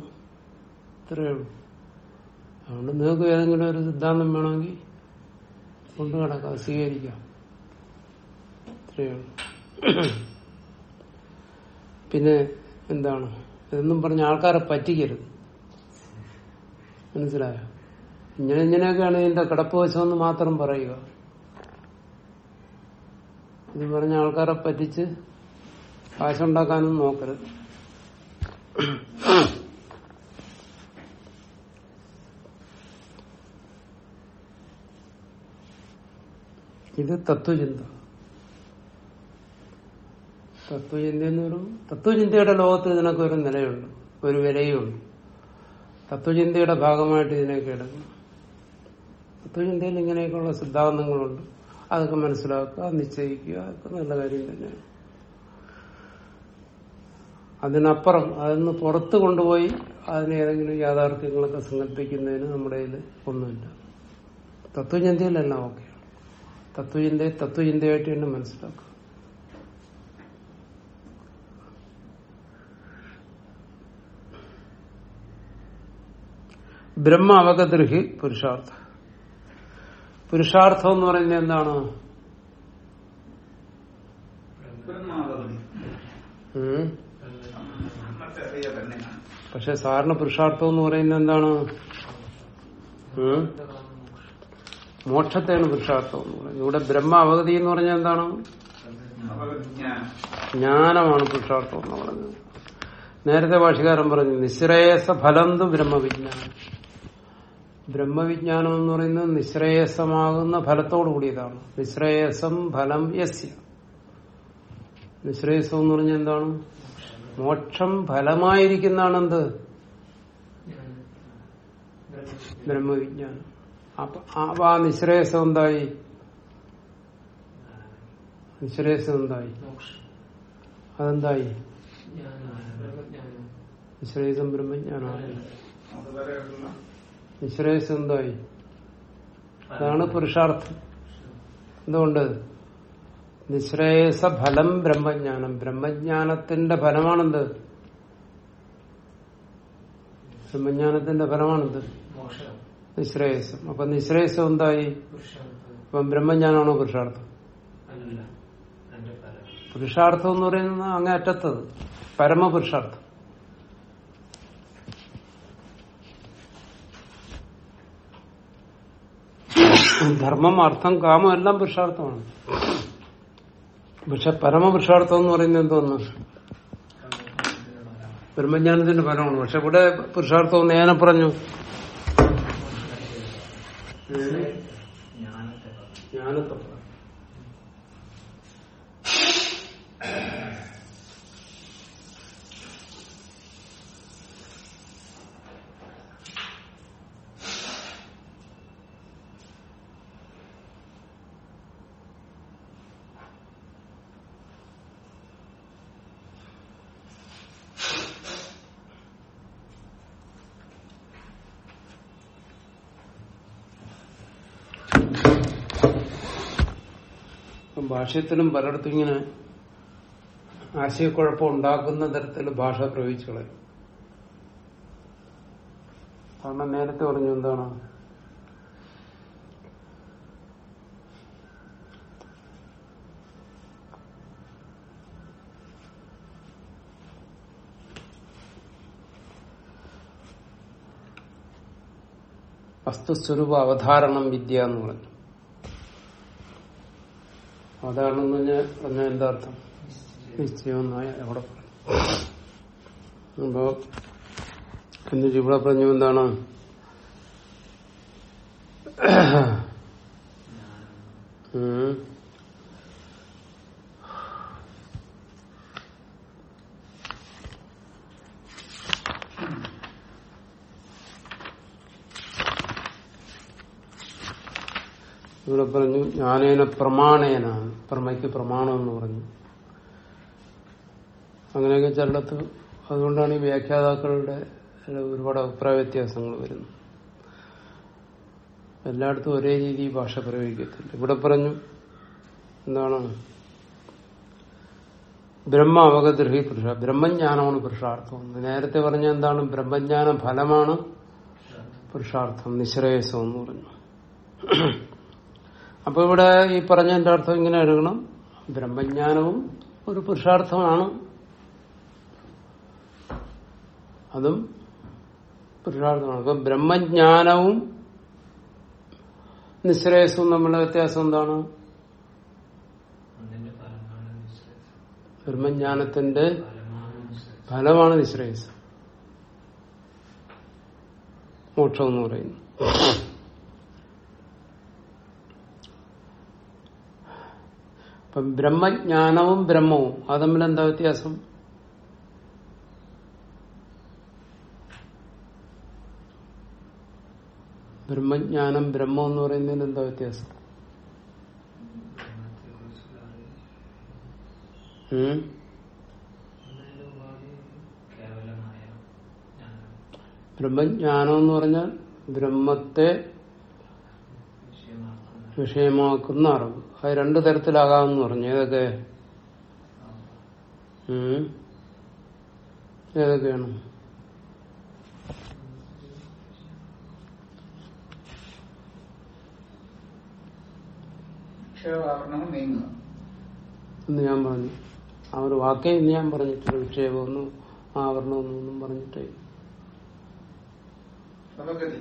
ഇത്രയേ ഉള്ളൂ. അതുകൊണ്ട് നിങ്ങൾക്ക് ഏതെങ്കിലും ഒരു സിദ്ധാന്തം വേണമെങ്കിൽ കൊണ്ടു കിടക്കാം സ്വീകരിക്കാം. ഇത്രയേ ഉള്ളൂ. പിന്നെ എന്താണ്? ഇതൊന്നും പറഞ്ഞ ആൾക്കാരെ പറ്റിക്കരുത്. മനസ്സിലായോ? ഇങ്ങനെ ഇങ്ങനെയൊക്കെയാണ് ഇതിന്റെ കിടപ്പ് വശമെന്ന് മാത്രം പറയുക. ഇത് പറഞ്ഞ ആൾക്കാരെ പറ്റിച്ച് കാശുണ്ടാക്കാനും നോക്കരുത്. ഇത് തത്വചിന്ത. തത്വചിന്ത പറയുമ്പോൾ തത്വചിന്തയുടെ ലോകത്ത് ഇതിനൊക്കെ ഒരു നിലയുണ്ട്. ഒരു വിലയുണ്ട്. തത്വചിന്തയുടെ ഭാഗമായിട്ട് ഇതിനൊക്കെ എടുക്കണം തത്വചിന്തയിൽ ഇങ്ങനെയൊക്കെയുള്ള സിദ്ധാന്തങ്ങളുണ്ട്. അതൊക്കെ മനസ്സിലാക്കുക നിശ്ചയിക്കുക അതൊക്കെ നല്ല കാര്യം തന്നെയാണ്. അതിനപ്പുറം അതിന് പുറത്ത് കൊണ്ടുപോയി അതിനെ ഏതെങ്കിലും യാഥാർത്ഥ്യങ്ങളൊക്കെ സങ്കല്പിക്കുന്നതിന് നമ്മുടെ കയ്യിൽ ഒന്നുമില്ല. തത്വചിന്തയിലെല്ലാം ഓക്കെയാണ്. തത്വചിന്തയെ തത്വചിന്തയായിട്ട് തന്നെ മനസ്സിലാക്കുക. ബ്രഹ്മ അവഗതൃഹി പുരുഷാർത്ഥ. പുരുഷാർത്ഥം എന്ന് പറയുന്നത് എന്താണ്? പക്ഷെ സാറിന് പുരുഷാർത്ഥം എന്ന് പറയുന്നത് എന്താണ്? മോക്ഷത്തെയാണ് പുരുഷാർത്ഥം എന്ന് പറയുന്നത്. ഇവിടെ ബ്രഹ്മ അവഗതി എന്ന് പറഞ്ഞാൽ എന്താണ്? ജ്ഞാനമാണ് പുരുഷാർത്ഥം എന്ന് പറയുന്നത്. നേരത്തെ ഭാഷകാരൻ പറഞ്ഞു നിശ്രേയസ ഫലന്തു ബ്രഹ്മവിജ്ഞാനം. ബ്രഹ്മവിജ്ഞാനം എന്ന് പറയുന്നത് നിശ്രേയസമാകുന്ന ഫലത്തോടു കൂടിയതാണ്. നിശ്രേയസം ഫലം യസ്യ. നിശ്രേയസം എന്ന് പറഞ്ഞാൽ എന്താണ്? മോക്ഷം ഫലമായിരിക്കുന്നതാണ് എന്ത് ബ്രഹ്മവിജ്ഞാനം. അപ്പൊ ആ നിശ്രേയസം എന്തായി? നിശ്രേയസം എന്തായി? അതെന്തായി? നിശ്രേയസം ബ്രഹ്മജ്ഞാനമായി അതുവരെയുള്ള നിശ്രേയസം എന്തായി അതാണ് പുരുഷാർത്ഥം. എന്തുകൊണ്ട്? നിശ്രേയസ ഫലം ബ്രഹ്മജ്ഞാനം. ബ്രഹ്മജ്ഞാനത്തിന്റെ ഫലമാണെന്ത്? ബ്രഹ്മജ്ഞാനത്തിന്റെ ഫലമാണെന്ത്? നിശ്രേയസം. അപ്പൊ നിശ്രേയസം എന്തായി? ഇപ്പം ബ്രഹ്മജ്ഞാനമാണോ പുരുഷാർത്ഥം? പുരുഷാർത്ഥം എന്ന് പറയുന്നത് അങ്ങേ അറ്റത്തത്. പരമപുരുഷാർത്ഥം. ധർമ്മം അർത്ഥം കാമം എല്ലാം പുരുഷാർത്ഥമാണ്. പക്ഷെ പരമപുരുഷാർത്ഥം എന്ന് പറയുന്നത് എന്തോന്ന്? ബ്രഹ്മജ്ഞാനത്തിന്റെ ഫലമാണ്. പക്ഷെ ഇവിടെ പുരുഷാർത്ഥം ഒന്ന് ഏനെ പറഞ്ഞു? ജ്ഞാനത്തെ ഇപ്പം പലയിടത്തും ഇങ്ങനെ ആശയക്കുഴപ്പം ഉണ്ടാക്കുന്ന തരത്തിൽ ഭാഷ പ്രയോഗിച്ചു കളയും കാരണം നേരത്തെ പറഞ്ഞു എന്താണ്? വസ്തുസ്വരൂപ അവധാരണം വിദ്യ എന്ന് പറഞ്ഞു. അതാണെന്ന് ഞാൻ പറഞ്ഞ എന്താ അർത്ഥം? നിശ്ചയമെന്നായ എവിടെ അപ്പോ എന്നിട്ട് ഇവിടെ പറഞ്ഞു എന്താണ്? ഉം. ഇവിടെ പറഞ്ഞു ജ്ഞാനേന പ്രമാണേനാണ് പ്രമയ്ക്ക് പ്രമാണം എന്ന് പറഞ്ഞു. അങ്ങനെയൊക്കെ ചിലടത്ത് അതുകൊണ്ടാണ് ഈ വ്യാഖ്യാതാക്കളുടെ ഒരുപാട് അഭിപ്രായ വ്യത്യാസങ്ങൾ വരുന്നത്. എല്ലായിടത്തും ഒരേ രീതി ഭാഷ പ്രയോഗിക്കത്തില്ല. ഇവിടെ പറഞ്ഞു എന്താണ്? ബ്രഹ്മ അവഗദ്രഹി പുരുഷ. ബ്രഹ്മജ്ഞാനമാണ് പുരുഷാർത്ഥം. നേരത്തെ പറഞ്ഞ എന്താണ്? ബ്രഹ്മജ്ഞാന ഫലമാണ് പുരുഷാർത്ഥം നിശ്രേയസം എന്ന് പറഞ്ഞു. അപ്പൊ ഇവിടെ ഈ പറഞ്ഞ പറഞ്ഞതിന്റെ അർത്ഥം ഇങ്ങനെ എടുക്കണം. ബ്രഹ്മജ്ഞാനവും ഒരു പുരുഷാർത്ഥമാണ്. അതും പുരുഷാർത്ഥമാണ്. അപ്പൊ ബ്രഹ്മജ്ഞാനവും നിശ്രേയസവും തമ്മിലുള്ള വ്യത്യാസം എന്താണ്? ബ്രഹ്മജ്ഞാനത്തിന്റെ ഫലമാണ് നിശ്രേയസം മോക്ഷം എന്ന് പറയുന്നു. അപ്പം ബ്രഹ്മജ്ഞാനവും ബ്രഹ്മവും അത് തമ്മിൽ എന്താ വ്യത്യാസം? ബ്രഹ്മജ്ഞാനം ബ്രഹ്മം എന്ന് പറയുന്നതിന് എന്താ വ്യത്യാസം? ബ്രഹ്മജ്ഞാനം എന്ന് പറഞ്ഞാൽ ബ്രഹ്മത്തെ വിഷയമാക്കുന്ന അറിവ്. അത് രണ്ടു തരത്തിലാകാമെന്ന് പറഞ്ഞു. ഏതൊക്കെ? ഏതൊക്കെയാണ്? എന്ന് ഞാൻ പറഞ്ഞു. ആ ഒരു വാക്കേ ഇന്ന് ഞാൻ പറഞ്ഞിട്ടില്ല. വിക്ഷേപമൊന്നും ആവരണമൊന്നും ഒന്നും പറഞ്ഞിട്ടേ അവഗതി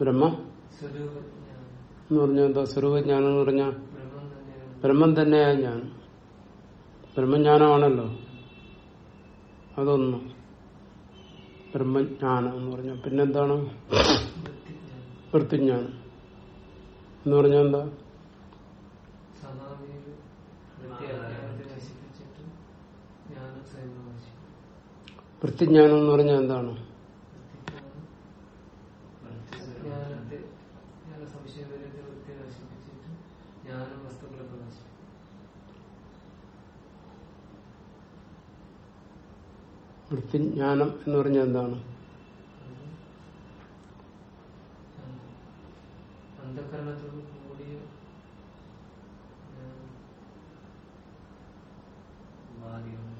ബ്രഹ്മ എന്ന് പറഞ്ഞാൽ എന്താ? സ്വരൂപജ്ഞാനം എന്ന് പറഞ്ഞാൽ ബ്രഹ്മം തന്നെയാണ് തന്നെയാ ഞാൻ. ബ്രഹ്മജ്ഞാനമാണല്ലോ. അതൊന്നും. ബ്രഹ്മജ്ഞാനം എന്ന് പറഞ്ഞാൽ പിന്നെന്താണ്? വൃത്തിജ്ഞാനം. എന്ന് പറഞ്ഞാൽ എന്താ? വൃത്തിജ്ഞാനം എന്ന് പറഞ്ഞാൽ എന്താണ് ജ്ഞാനത്തെ ജ്ഞാന സംശയപരത്തെ വൃത്തി നശിപ്പിച്ചിട്ട് ജ്ഞാനം വസ്തുക്കളെ പ്രകാശിക്കും വൃത്തിജ്ഞാനം എന്ന് പറഞ്ഞാൽ എന്താണ്?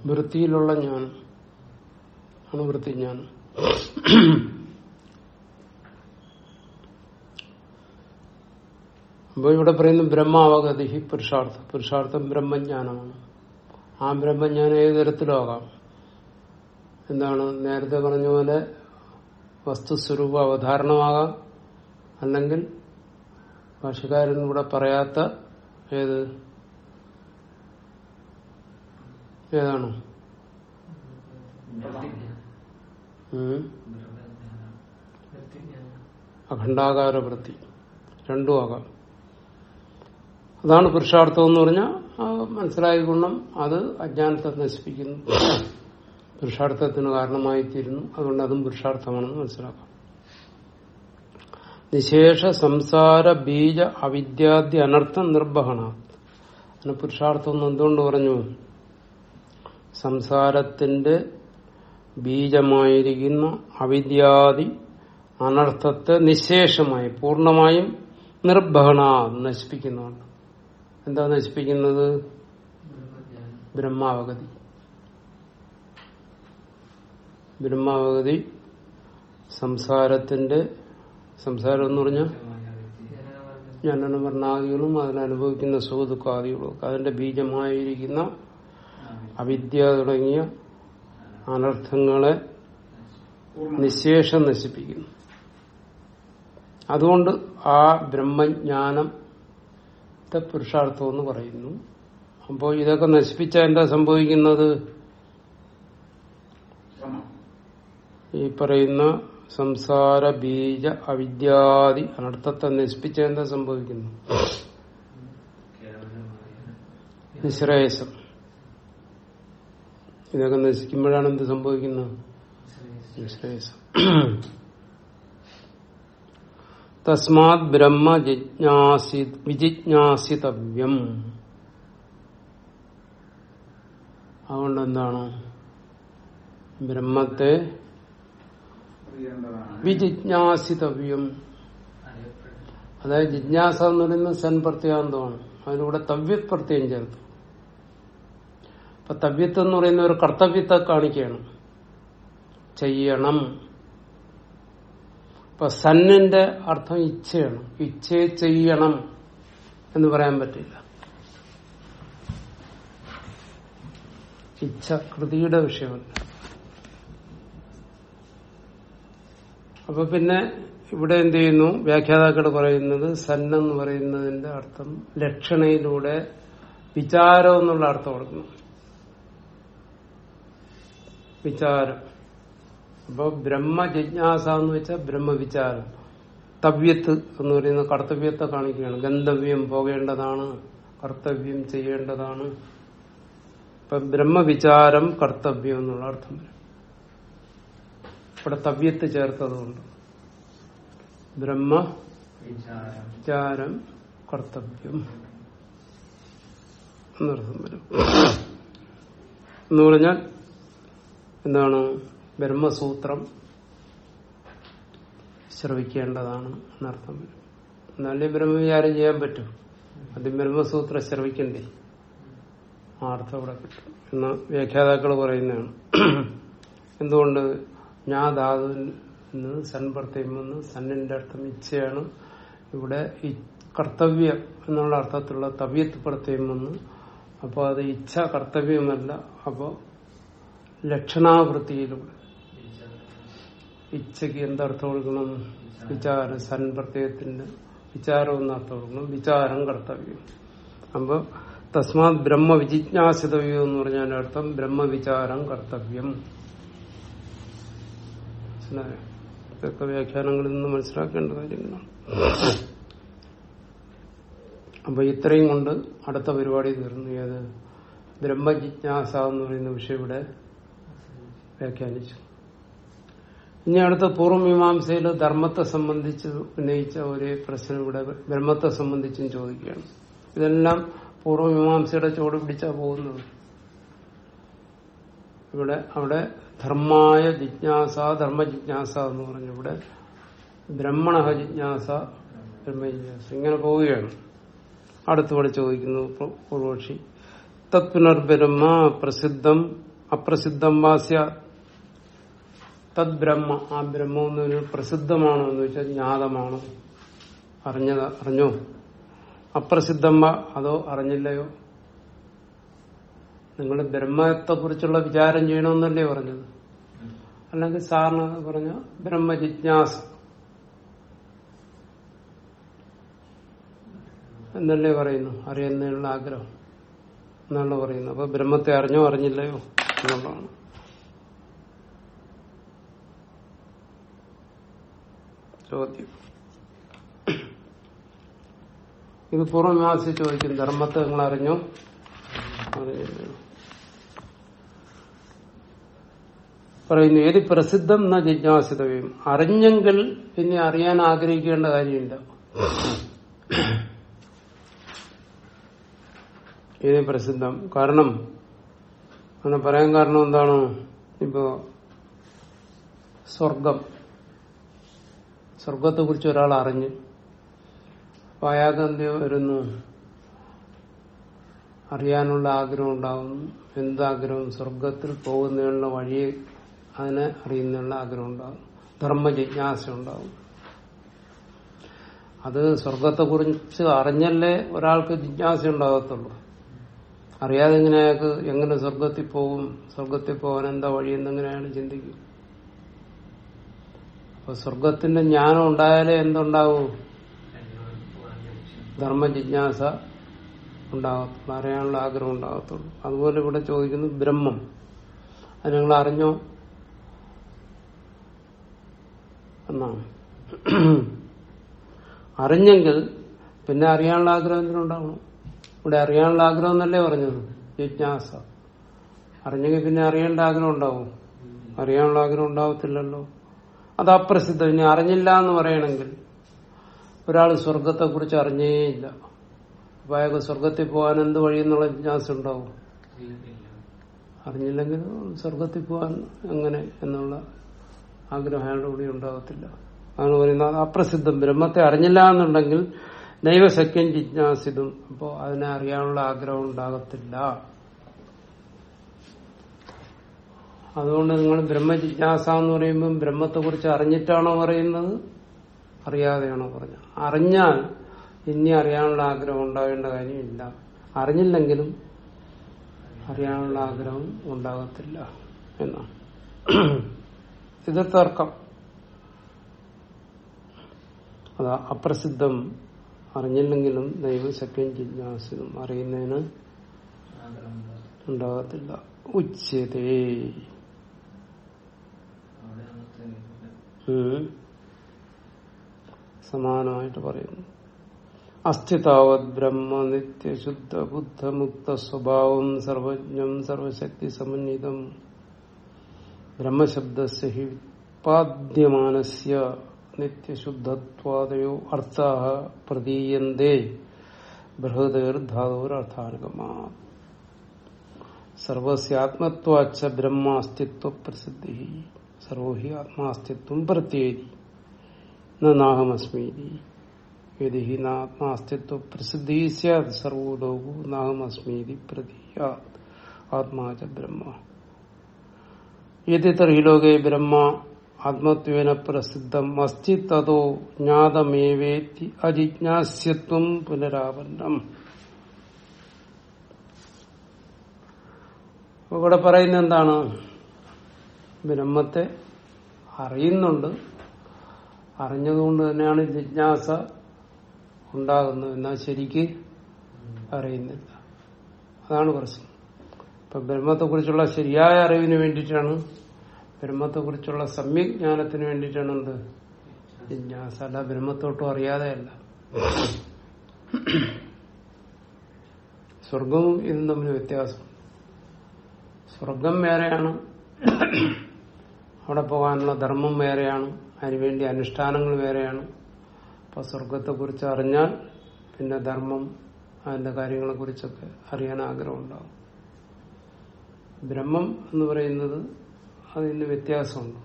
വൃത്തിയിലുള്ള ജ്ഞാനം. ആണ് വൃത്തിജ്ഞാനം. അപ്പൊ ഇവിടെ പറയുന്ന ബ്രഹ്മാവഗതി പുരുഷാർത്ഥം. പുരുഷാർത്ഥം ബ്രഹ്മജ്ഞാനമാണ്. ആ ബ്രഹ്മജ്ഞാനം ഏത് തരത്തിലാകാം? എന്താണ്? നേരത്തെ പറഞ്ഞ പോലെ വസ്തുസ്വരൂപ അവധാരണമാകാം അല്ലെങ്കിൽ ഭാഷകാരൻ ഇവിടെ പറയാത്ത ഏത്? ഏതാണ്. അഖണ്ഡാകാര വൃത്തി രണ്ടും ആകാം. അതാണ് പുരുഷാർത്ഥം എന്ന് പറഞ്ഞാൽ മനസ്സിലായ ഗുണം അത് അജ്ഞാനത്തെ നശിപ്പിക്കുന്നു. പുരുഷാർത്ഥത്തിന് കാരണമായി തീരുന്നു അതുകൊണ്ട് അതും പുരുഷാർത്ഥമാണെന്ന് മനസ്സിലാക്കാം. നിശേഷ സംസാര ബീജ അവിദ്യാദി അനർത്ഥം നിർവഹണ അതിന് പുരുഷാർത്ഥം എന്തുകൊണ്ട് പറഞ്ഞു? സംസാരത്തിന്റെ ബീജമായിരിക്കുന്ന അവിദ്യാദി അനർത്ഥത്തെ നിശേഷമായി പൂർണമായും നിർബഹണ നശിപ്പിക്കുന്നുണ്ട് എന്താ നശിപ്പിക്കുന്നത്? ബ്രഹ്മാവഗതി. ബ്രഹ്മാവഗതി സംസാരത്തിന്റെ സംസാരം എന്ന് പറഞ്ഞാൽ. ജനന മരണാദികളും അതിനനുഭവിക്കുന്ന സുഖദുഃഖാദികളും ഒക്കെ. അതിന്റെ ബീജമായിരിക്കുന്ന അവിദ്യ തുടങ്ങിയ അനർത്ഥങ്ങളെ നിശേഷം നശിപ്പിക്കുന്നു. അതുകൊണ്ട് ആ ബ്രഹ്മജ്ഞാനം പുരുഷാർത്ഥം എന്ന് പറയുന്നു. അപ്പോൾ ഇതൊക്കെ നശിപ്പിച്ചാൽ എന്താ സംഭവിക്കുന്നത്? ഈ പറയുന്ന സംസാര ബീജ അവിദ്യാദി അനർത്ഥത്തെ നശിപ്പിച്ച എന്താ സംഭവിക്കുന്നു? നിശ്രേയസം ഇതൊക്കെ നശിക്കുമ്പോഴാണ് എന്ത് സംഭവിക്കുന്നത്? ശ്രേയസ്. നിശ്രേയസം തസ്മാത് ബ്രഹ്മ ജിജ്ഞാസി വിജിജ്ഞാസിതവ്യം. അതുകൊണ്ട് എന്താണ് ബ്രഹ്മത്തെ വിജിജ്ഞാസിതവ്യം. അതായത് ജിജ്ഞാസ എന്ന് പറയുന്നത് സൻ പ്രത്യാന്തമാണ് അതിലൂടെ തവ്യത് പ്രത്യം ചേർത്തു. അപ്പൊ തവ്യത്ത് എന്ന് പറയുന്ന ഒരു കർത്തവ്യത്തെ കാണിക്കുകയാണ്. ചെയ്യണം. ഇപ്പൊ സന്നിന്റെ അർത്ഥം ഇച്ഛയാണ്. ഇച്ഛയെ ചെയ്യണം എന്ന് പറയാൻ പറ്റില്ല. ഇച്ഛ കൃതിയുടെ വിഷയമല്ല. അപ്പൊ പിന്നെ ഇവിടെ എന്ത് ചെയ്യുന്നു? വ്യാഖ്യാതാക്കൾ പറയുന്നത് സന്നെന്ന് പറയുന്നതിന്റെ അർത്ഥം ലക്ഷണയിലൂടെ വിചാരം എന്നുള്ള അർത്ഥം കൊടുക്കുന്നു. വിചാരം. അപ്പൊ ബ്രഹ്മ ജിജ്ഞാസ എന്ന് വെച്ചാൽ ബ്രഹ്മവിചാരം. തവ്യത്ത് എന്ന് പറയുന്ന കർത്തവ്യത്തെ കാണിക്കുകയാണ്. ഗന്ധവ്യം പോകേണ്ടതാണ് കർത്തവ്യം ചെയ്യേണ്ടതാണ്. ഇപ്പൊ ബ്രഹ്മവിചാരം കർത്തവ്യം എന്നുള്ള അർത്ഥം വരും. ഇവിടെ തവ്യത്ത് ചേർത്തതുകൊണ്ട്. ബ്രഹ്മ വിചാരം കർത്തവ്യം എന്നർത്ഥം വരും. എന്ന് പറഞ്ഞാൽ എന്താണ്? ബ്രഹ്മസൂത്രം ശ്രവിക്കേണ്ടതാണ് എന്നർത്ഥം വരും. എന്നാലേ ബ്രഹ്മവിചാരം ചെയ്യാൻ പറ്റും. ആദ്യം ബ്രഹ്മസൂത്രം ശ്രവിക്കണ്ടേ? ആ ഇവിടെ കിട്ടും. എന്ന വ്യാഖ്യാതാക്കൾ പറയുന്നതാണ്. എന്തുകൊണ്ട് ഞാൻ സൺപ്രത്യമെന്ന് സന്നിന്റെ അർത്ഥം ഇച്ഛയാണ്. ഇവിടെ കർത്തവ്യം എന്നുള്ള അർത്ഥത്തിലുള്ള തവ്യത്ത് പ്രത്യമെന്ന് അപ്പോൾ അത് ഇച്ഛ കർത്തവ്യമല്ല അപ്പോൾ ലക്ഷണാവൃത്തിയിലൂടെ. ഇച്ഛയ്ക്ക് എന്തർത്ഥം കൊടുക്കണം? വിചാരം സൻപ്രത്യയത്തിന്റെ വിചാരം എന്ന അർത്ഥം കൊടുക്കണം. വിചാരം കർത്തവ്യം. അപ്പോൾ തസ്മാത് ബ്രഹ്മ വിജിജ്ഞാസിതവ്യം എന്ന് പറഞ്ഞാൽ അർത്ഥം ബ്രഹ്മവിചാരം കർത്തവ്യം. മനസ്സിലായോ? ഇതൊക്കെ വ്യാഖ്യാനങ്ങളിൽ നിന്ന് മനസ്സിലാക്കേണ്ട കാര്യങ്ങളാണ്. അപ്പൊ ഇത്രയും കൊണ്ട് അടുത്ത പരിപാടി തീർന്നു. ഏത്? ബ്രഹ്മജിജ്ഞാസ എന്ന് പറയുന്ന വിഷയം ഇവിടെ വ്യാഖ്യാനിച്ചു. ഇനി അടുത്ത പൂർവമീമാംസയിൽ ധർമ്മത്തെ സംബന്ധിച്ച് ഉന്നയിച്ച ഒരു പ്രശ്നം ഇവിടെ ബ്രഹ്മത്തെ സംബന്ധിച്ചും ചോദിക്കുകയാണ്. ഇതെല്ലാം പൂർവമീമാംസയുടെ ചുവട് പിടിച്ചാ പോകുന്നത്. ഇവിടെ അവിടെ ധർമായ ജിജ്ഞാസ ധർമ്മ ജിജ്ഞാസ എന്ന് പറഞ്ഞു ഇവിടെ ബ്രഹ്മണ ജിജ്ഞാസ ബ്രഹ്മ ജിജ്ഞാസ ഇങ്ങനെ പോവുകയാണ്. അടുത്തുകൂടെ ചോദിക്കുന്നു പൂർവക്ഷി തത് പുനർബ്രഹ്മ പ്രസിദ്ധം അപ്രസിദ്ധം വാസ്യ. തദ് ബ്രഹ്മ ആ ബ്രഹ്മം എന്നൊരു പ്രസിദ്ധമാണോ എന്ന് വെച്ചാൽ ജ്ഞാതമാണോ? അറിഞ്ഞത് അറിഞ്ഞോ? അപ്രസിദ്ധം അതോ അറിഞ്ഞില്ലയോ? നിങ്ങൾ ബ്രഹ്മത്തെ കുറിച്ചുള്ള വിചാരം ചെയ്യണമെന്നല്ലേ പറഞ്ഞത്? അല്ലെങ്കിൽ സാറിന് പറഞ്ഞ ബ്രഹ്മജിജ്ഞാസ. എന്നല്ലേ പറയുന്നു? അറിയുന്നതിനുള്ള ആഗ്രഹം. എന്നാണ് പറയുന്നത്. അപ്പൊ ബ്രഹ്മത്തെ അറിഞ്ഞോ അറിഞ്ഞില്ലയോ എന്നുള്ളതാണ്. ചോദ്യം. ഇത് പൂർവമാസി ചോദിക്കും. ധർമ്മത്തെ നിങ്ങൾ അറിഞ്ഞോ? അറിഞ്ഞില്ലയോ പറയുന്നു ഏത് പ്രസിദ്ധം എന്ന ജിജ്ഞാസിതവ്യം. അറിഞ്ഞെങ്കിൽ പിന്നെ അറിയാൻ ആഗ്രഹിക്കേണ്ട കാര്യമില്ല. ഏത് പ്രസിദ്ധം? കാരണം അങ്ങനെ പറയാൻ കാരണം എന്താണ്? ഇപ്പോ സ്വർഗം സ്വർഗത്തെ കുറിച്ച് ഒരാൾ അറിഞ്ഞു അപ്പൊ അയാൾക്ക് വരുന്നു? അറിയാനുള്ള ആഗ്രഹം ഉണ്ടാകുന്നു. എന്താഗ്രഹം? സ്വർഗത്തിൽ പോകുന്നതിനുള്ള വഴിയെ അതിനെ അറിയുന്നതിനുള്ള ആഗ്രഹം ഉണ്ടാകും ധർമ്മ ജിജ്ഞാസ ഉണ്ടാകും അത് സ്വർഗത്തെ കുറിച്ച് അറിഞ്ഞല്ലേ ഒരാൾക്ക് ജിജ്ഞാസ ഉണ്ടാകത്തുള്ളൂ അറിയാതെ എങ്ങനെ അയാൾക്ക് എങ്ങനെ സ്വർഗത്തിൽ പോകും സ്വർഗത്തിൽ പോകാൻ എന്താ വഴിയെന്നെങ്ങനെ അയാൾ ചിന്തിക്കും. അപ്പൊ സ്വർഗത്തിന്റെ ജ്ഞാനം ഉണ്ടായാലേ എന്തുണ്ടാവും ധർമ്മ ജിജ്ഞാസ ഉണ്ടാകത്തുള്ളൂ. അറിയാനുള്ള ആഗ്രഹം ഉണ്ടാകത്തുള്ളൂ. അതുപോലെ ഇവിടെ ചോദിക്കുന്നു ബ്രഹ്മം. അത് നിങ്ങൾ അറിഞ്ഞോ? എന്നാണ്. അറിഞ്ഞെങ്കിൽ പിന്നെ അറിയാനുള്ള ആഗ്രഹം എന്തിനുണ്ടാവണം ഇവിടെ അറിയാനുള്ള ആഗ്രഹം എന്നല്ലേ പറഞ്ഞത്? ജിജ്ഞാസ. അറിഞ്ഞെങ്കിൽ പിന്നെ അറിയേണ്ട ആഗ്രഹം ഉണ്ടാവും. അറിയാനുള്ള ആഗ്രഹം ഉണ്ടാവത്തില്ലല്ലോ. അത് അപ്രസിദ്ധം. ഇനി അറിഞ്ഞില്ല എന്ന് പറയണമെങ്കിൽ ഒരാൾ സ്വർഗത്തെ കുറിച്ച് അറിഞ്ഞേയില്ല അപ്പൊ അയാൾക്ക് സ്വർഗത്തിൽ പോകാൻ എന്ത് വഴിയെന്നുള്ള ജിജ്ഞാസ ഉണ്ടാവും? അറിഞ്ഞില്ലെങ്കിലും അറിഞ്ഞില്ലെങ്കിൽ സ്വർഗത്തിൽ പോകാൻ എങ്ങനെ എന്നുള്ള ആഗ്രഹം അയാളുടെ കൂടി ഉണ്ടാകത്തില്ല അതാണ് പറയുന്നത് അപ്രസിദ്ധം. ബ്രഹ്മത്തെ അറിഞ്ഞില്ല എന്നുണ്ടെങ്കിൽ ദൈവസഖ്യം ജിജ്ഞാസിതും അപ്പോ അതിനെ അറിയാനുള്ള ആഗ്രഹം ഉണ്ടാകത്തില്ല. അതുകൊണ്ട് നിങ്ങൾ ബ്രഹ്മ ബ്രഹ്മജിജ്ഞാസ എന്ന് പറയുമ്പോൾ ബ്രഹ്മത്തെ കുറിച്ച് അറിഞ്ഞിട്ടാണോ പറയുന്നത്? അറിയാതെയാണോ പറഞ്ഞത്. അറിഞ്ഞാൽ ഇനി അറിയാനുള്ള ആഗ്രഹം ഉണ്ടാകേണ്ട കാര്യമില്ല. അറിഞ്ഞില്ലെങ്കിലും അറിയാനുള്ള ആഗ്രഹം ഉണ്ടാകത്തില്ല എന്നാണ്. ഇത് തർക്കം അതാ അപ്രസിദ്ധം അറിഞ്ഞില്ലെങ്കിലും ദൈവശക്യം ജിജ്ഞാസിനും അറിയുന്നതിന് ഉണ്ടാകത്തില്ല. ഉച്ചതേ. സമാനമായിട്ട് പറയുന്നു. അസ്ഥിതാവത് ബ്രഹ്മ നിത്യശുദ്ധ ബുദ്ധ മുക്ത സ്വഭാവം സർവജ്ഞം സർവശക്തി സമന്വിതം. ബ്രഹ്മശബ്ദസ്യ ഹി ഉത്പാദ്യമാനസ്യ നിത്യശുദ്ധത്വാദയോ അർത്ഥാ പ്രതീയന്തേ ബൃഹദേർധാതോരർത്ഥാനുഗമാ സർവസ്യാത്മത്വാച്ച ബ്രഹ്മാസ്തിത്വ പ്രസിദ്ധി സർവോ ഹി ആത്മാസ്തിത്വം പ്രത്യേകി നാഹമസ്മീതി യതി ഹി നാത്മാസ്തിത്വ പ്രസിദ്ധി സ്യാത് സർവോ ലോകോ നാഹമസ്മീതി പ്രതീയാത് ആത്മാ ച ബ്രഹ്മ യതി തർഹി ലോകേ ബ്രഹ്മ ആത്മത്വേന പ്രസിദ്ധം അസ്തി തതോ ജ്ഞാതമേവേത്തി അജിജ്ഞാസ്യത്വം പുനരാപന്നം ഇവിടെ പറയുന്ന എന്താണ്? ബ്രഹ്മത്തെ അറിയുന്നുണ്ട്. അറിഞ്ഞതുകൊണ്ട് തന്നെയാണ് ജിജ്ഞാസ ഉണ്ടാകുന്നത്. എന്നാൽ ശരിക്ക് അറിയുന്നില്ല. അതാണ് പ്രശ്നം. ഇപ്പൊ ബ്രഹ്മത്തെ കുറിച്ചുള്ള ശരിയായ അറിവിന് വേണ്ടിയിട്ടാണ് ബ്രഹ്മത്തെ കുറിച്ചുള്ള സമ്യജ്ഞാനത്തിന് വേണ്ടിയിട്ടാണ് എന്ത് ജിജ്ഞാസ. അല്ല ബ്രഹ്മത്തോട്ടും അറിയാതെയല്ല. സ്വർഗവും ഇതും തമ്മിൽ വ്യത്യാസം. സ്വർഗം വേറെയാണ്. അവിടെ പോകാനുള്ള ധർമ്മം വേറെയാണ്. അതിനുവേണ്ടി അനുഷ്ഠാനങ്ങൾ വേറെയാണ്. അപ്പൊ സ്വർഗത്തെ കുറിച്ച് അറിഞ്ഞാൽ പിന്നെ ധർമ്മം അതിന്റെ കാര്യങ്ങളെക്കുറിച്ചൊക്കെ അറിയാൻ ആഗ്രഹം ഉണ്ടാവും ബ്രഹ്മം എന്ന് പറയുന്നത് അതിന് വ്യത്യാസമുണ്ട്.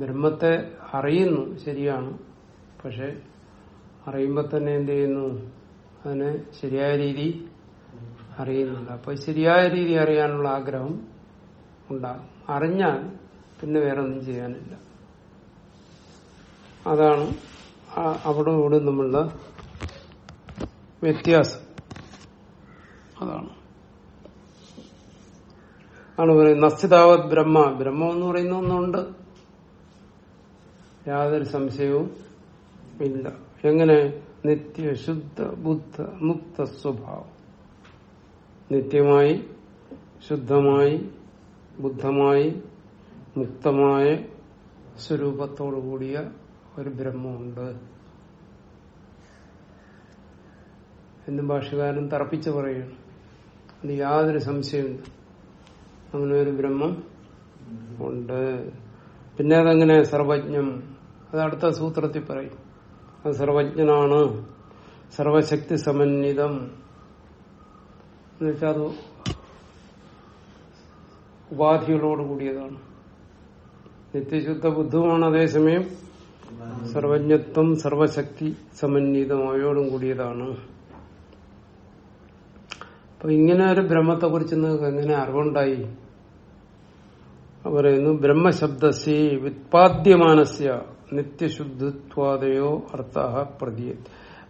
ബ്രഹ്മത്തെ അറിയുന്നു ശരിയാണ്. പക്ഷെ അറിയുമ്പോൾ തന്നെ എന്ത് ചെയ്യുന്നു? അതിനെ ശരിയായ രീതി അറിയുന്നില്ല. അപ്പൊ ശരിയായ രീതി അറിയാനുള്ള ആഗ്രഹം ഉണ്ടാകും. അറിഞ്ഞാൽ പിന്നെ വേറെ ഒന്നും ചെയ്യാനില്ല. അതാണ് അവിടെ ഇവിടെ നമ്മളുടെ വ്യത്യാസം. അതാണ്. ആണ് പറയുന്നത്. നസ്തിതാവത് ബ്രഹ്മ. ബ്രഹ്മം എന്ന് പറയുന്ന ഒന്നുണ്ട്. യാതൊരു സംശയവും ഇല്ല. എങ്ങനെ? നിത്യശുദ്ധ ബുദ്ധ മുക്ത സ്വഭാവം. നിത്യമായി ശുദ്ധമായി ബുദ്ധമായി മുക്തമായ സ്വരൂപത്തോടു കൂടിയ ഒരു ബ്രഹ്മമുണ്ട്. എന്ന് ഭാഷകാരൻ തറപ്പിച്ച് പറയുകയാണ്. അത് യാതൊരു സംശയമില്ല അങ്ങനെ ഒരു ബ്രഹ്മം ഉണ്ട്. പിന്നെ അതെങ്ങനെ സർവജ്ഞം. അത് അടുത്ത സൂത്രത്തിൽ പറയും. അത് സർവജ്ഞനാണ്. സർവശക്തി സമന്വിതം. എന്നുവെച്ചാൽ അത് ഉപാധികളോട് കൂടിയതാണ്. നിത്യശുദ്ധ ബുദ്ധമാണ് അതേസമയം സർവജ്ഞത്വം സർവശക്തി സമന്വിതമായോടും കൂടിയതാണ്. അപ്പൊ ഇങ്ങനെ ഒരു ബ്രഹ്മത്തെ കുറിച്ച് നിങ്ങൾക്ക് എങ്ങനെ അറിവുണ്ടായി? പറയുന്നു ബ്രഹ്മശബ്ദസ്യ വിത്പാദ്യമാനസ്യ നിത്യശുദ്ധത്വാദയോ അർത്ഥ പ്രതീയ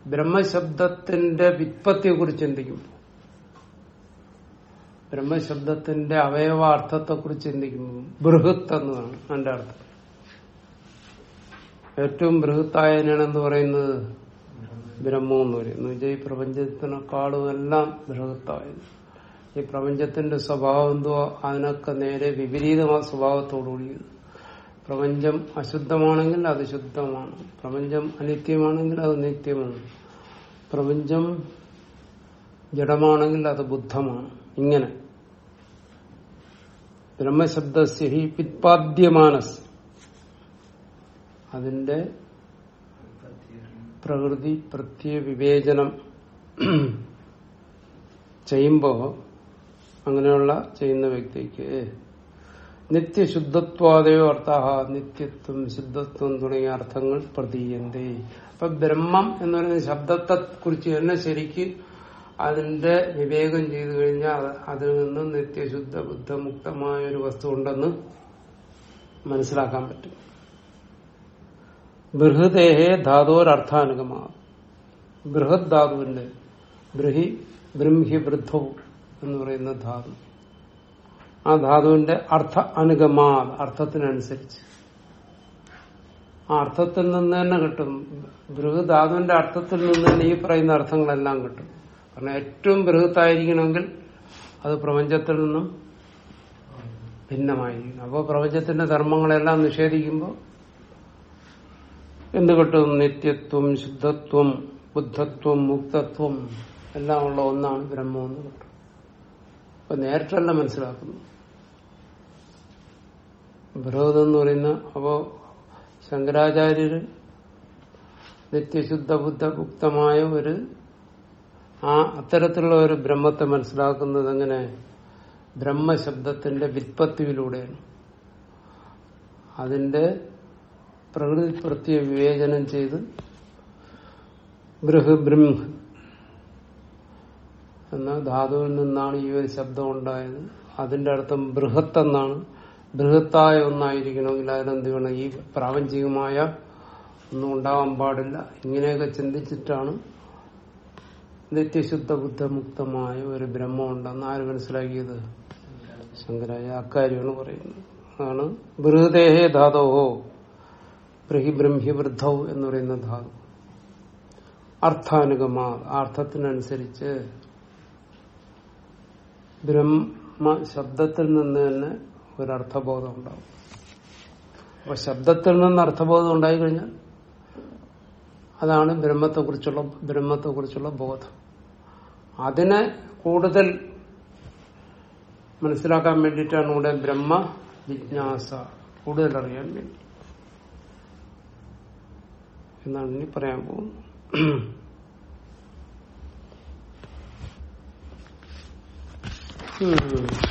ബ്രഹ്മശബ്ദത്തിന്റെ വിത്പത്തിയെ കുറിച്ച് ചിന്തിക്കും. ബ്രഹ്മശബ്ദത്തിന്റെ അവയവാർത്ഥത്തെ കുറിച്ച് ചിന്തിക്കുമ്പോൾ ബൃഹത്ത് എന്നതാണ് എന്റെ അർത്ഥം. ഏറ്റവും ബൃഹത്തായതിനാണ് എന്ന് പറയുന്നത് ബ്രഹ്മം എന്ന് പറയുന്നു. വിജയ് പ്രപഞ്ചത്തിനെക്കാളും എല്ലാം ബൃഹത്തായത്. ഈ പ്രപഞ്ചത്തിന്റെ സ്വഭാവം എന്തോ അതിനൊക്കെ നേരെ വിപരീതമായ സ്വഭാവത്തോടുകൂടി. പ്രപഞ്ചം അശുദ്ധമാണെങ്കിൽ അത് ശുദ്ധമാണ്. പ്രപഞ്ചം അനിത്യമാണെങ്കിൽ അത് നിത്യമാണ്. പ്രപഞ്ചം ജഡമാണെങ്കിൽ അത് ബുദ്ധമാണ്. ഇങ്ങനെ. ബ്രഹ്മശബ്ദസ്യ ഹി പിത്പാദ്യമാനസ്. അതിന്റെ പ്രകൃതി പ്രത്യ വിവേചനം ചെയ്യുമ്പോ അങ്ങനെയുള്ള ചെയ്യുന്ന വ്യക്തിക്ക് നിത്യശുദ്ധത്വാദയോ അർത്ഥ നിത്യത്വം ശുദ്ധത്വം തുടങ്ങിയ അർത്ഥങ്ങൾ പ്രതീയന്തേ. അപ്പൊ ബ്രഹ്മം എന്ന് പറയുന്ന ശബ്ദത്തെ കുറിച്ച് തന്നെ ശരിക്ക് അതിന്റെ വിവേകം ചെയ്തു കഴിഞ്ഞാൽ അതിൽ നിന്ന് നിത്യശുദ്ധ ബുദ്ധമുക്തമായ ഒരു വസ്തു ഉണ്ടെന്ന് മനസ്സിലാക്കാൻ പറ്റും. ബൃഹദേഹേ ധാതോരർത്ഥാനുഗമാണ് ബൃഹദ് ധാതുവിന്റെ ബൃഹി ബ്രഹ്മി വൃദ്ധവും എന്ന് പറയുന്ന ധാതു. ആ ധാതുവിന്റെ അർത്ഥ അനുഗമാ അർത്ഥത്തിനനുസരിച്ച്. ആ അർത്ഥത്തിൽ നിന്ന് തന്നെ കിട്ടും. ബൃഹധാതുവിന്റെ അർത്ഥത്തിൽ നിന്ന് തന്നെ ഈ പറയുന്ന അർത്ഥങ്ങളെല്ലാം കിട്ടും. കാരണം ഏറ്റവും ബൃഹത്തായിരിക്കണമെങ്കിൽ അത് പ്രപഞ്ചത്തിൽ നിന്നും ഭിന്നമായിരിക്കും അപ്പോൾ പ്രപഞ്ചത്തിന്റെ ധർമ്മങ്ങളെല്ലാം നിഷേധിക്കുമ്പോൾ എന്ത് കിട്ടും? നിത്യത്വം ശുദ്ധത്വം ബുദ്ധത്വം മുക്തത്വം എല്ലാം ഉള്ള ഒന്നാണ് ബ്രഹ്മം എന്ന് കിട്ടും. അപ്പൊ നേരിട്ടല്ല മനസ്സിലാക്കുന്നു. ബൃഹത് എന്ന് പറയുന്ന അപ്പോ ശങ്കരാചാര്യര് നിത്യശുദ്ധ ബുദ്ധ മുക്തമായ ഒരു ആ അത്തരത്തിലുള്ള ഒരു ബ്രഹ്മത്തെ മനസ്സിലാക്കുന്നത് എങ്ങനെ? ബ്രഹ്മശബ്ദത്തിന്റെ വിത്പത്തിയിലൂടെയാണ് അതിന്റെ പ്രകൃതി പ്രത്യ വിവേചനം ചെയ്ത് ബൃഹ ബ്രഹ്മ എന്ന ധാതുവിൽ നിന്നാണ് ഈ ഒരു ശബ്ദം ഉണ്ടായത്. അതിന്റെ അർത്ഥം ബൃഹത്ത് എന്നാണ് ബൃഹത്തായ ഒന്നായിരിക്കണമെങ്കിൽ അതിനെന്ത് വേണം? ഈ പ്രാപഞ്ചികമായ ഒന്നും ഉണ്ടാവാൻ പാടില്ല. ഇങ്ങനെയൊക്കെ ചിന്തിച്ചിട്ടാണ് നിത്യശുദ്ധ ബുദ്ധമുക്തമായ ഒരു ബ്രഹ്മം ഉണ്ടെന്ന് ആര് മനസ്സിലാക്കിയത്? ശങ്കരായ അക്കാര്യമാണ് പറയുന്നത്. അതാണ് ബൃഹദേഹേ ധാതോഹോ ബ്രഹി ബ്രഹ്മി വൃദ്ധൗ എന്ന് പറയുന്ന ധാതു. അർത്ഥാനുഗമ അർത്ഥത്തിനനുസരിച്ച് ബ്രഹ്മ ശബ്ദത്തിൽ നിന്ന് തന്നെ ഒരർത്ഥബോധം ഉണ്ടാവും. അപ്പൊ ശബ്ദത്തിൽ നിന്ന് അർത്ഥബോധം ഉണ്ടായിക്കഴിഞ്ഞാൽ അതാണ് ബ്രഹ്മത്തെക്കുറിച്ചുള്ള ബ്രഹ്മത്തെക്കുറിച്ചുള്ള ബോധം. അതിനെ കൂടുതൽ മനസ്സിലാക്കാൻ വേണ്ടിയിട്ടാണ് ഇവിടെ ബ്രഹ്മ ജിജ്ഞാസ കൂടുതൽ അറിയാൻ വേണ്ടി. എന്നാണ് ഇനി പറയാൻ പോകുന്നത്. ഉം.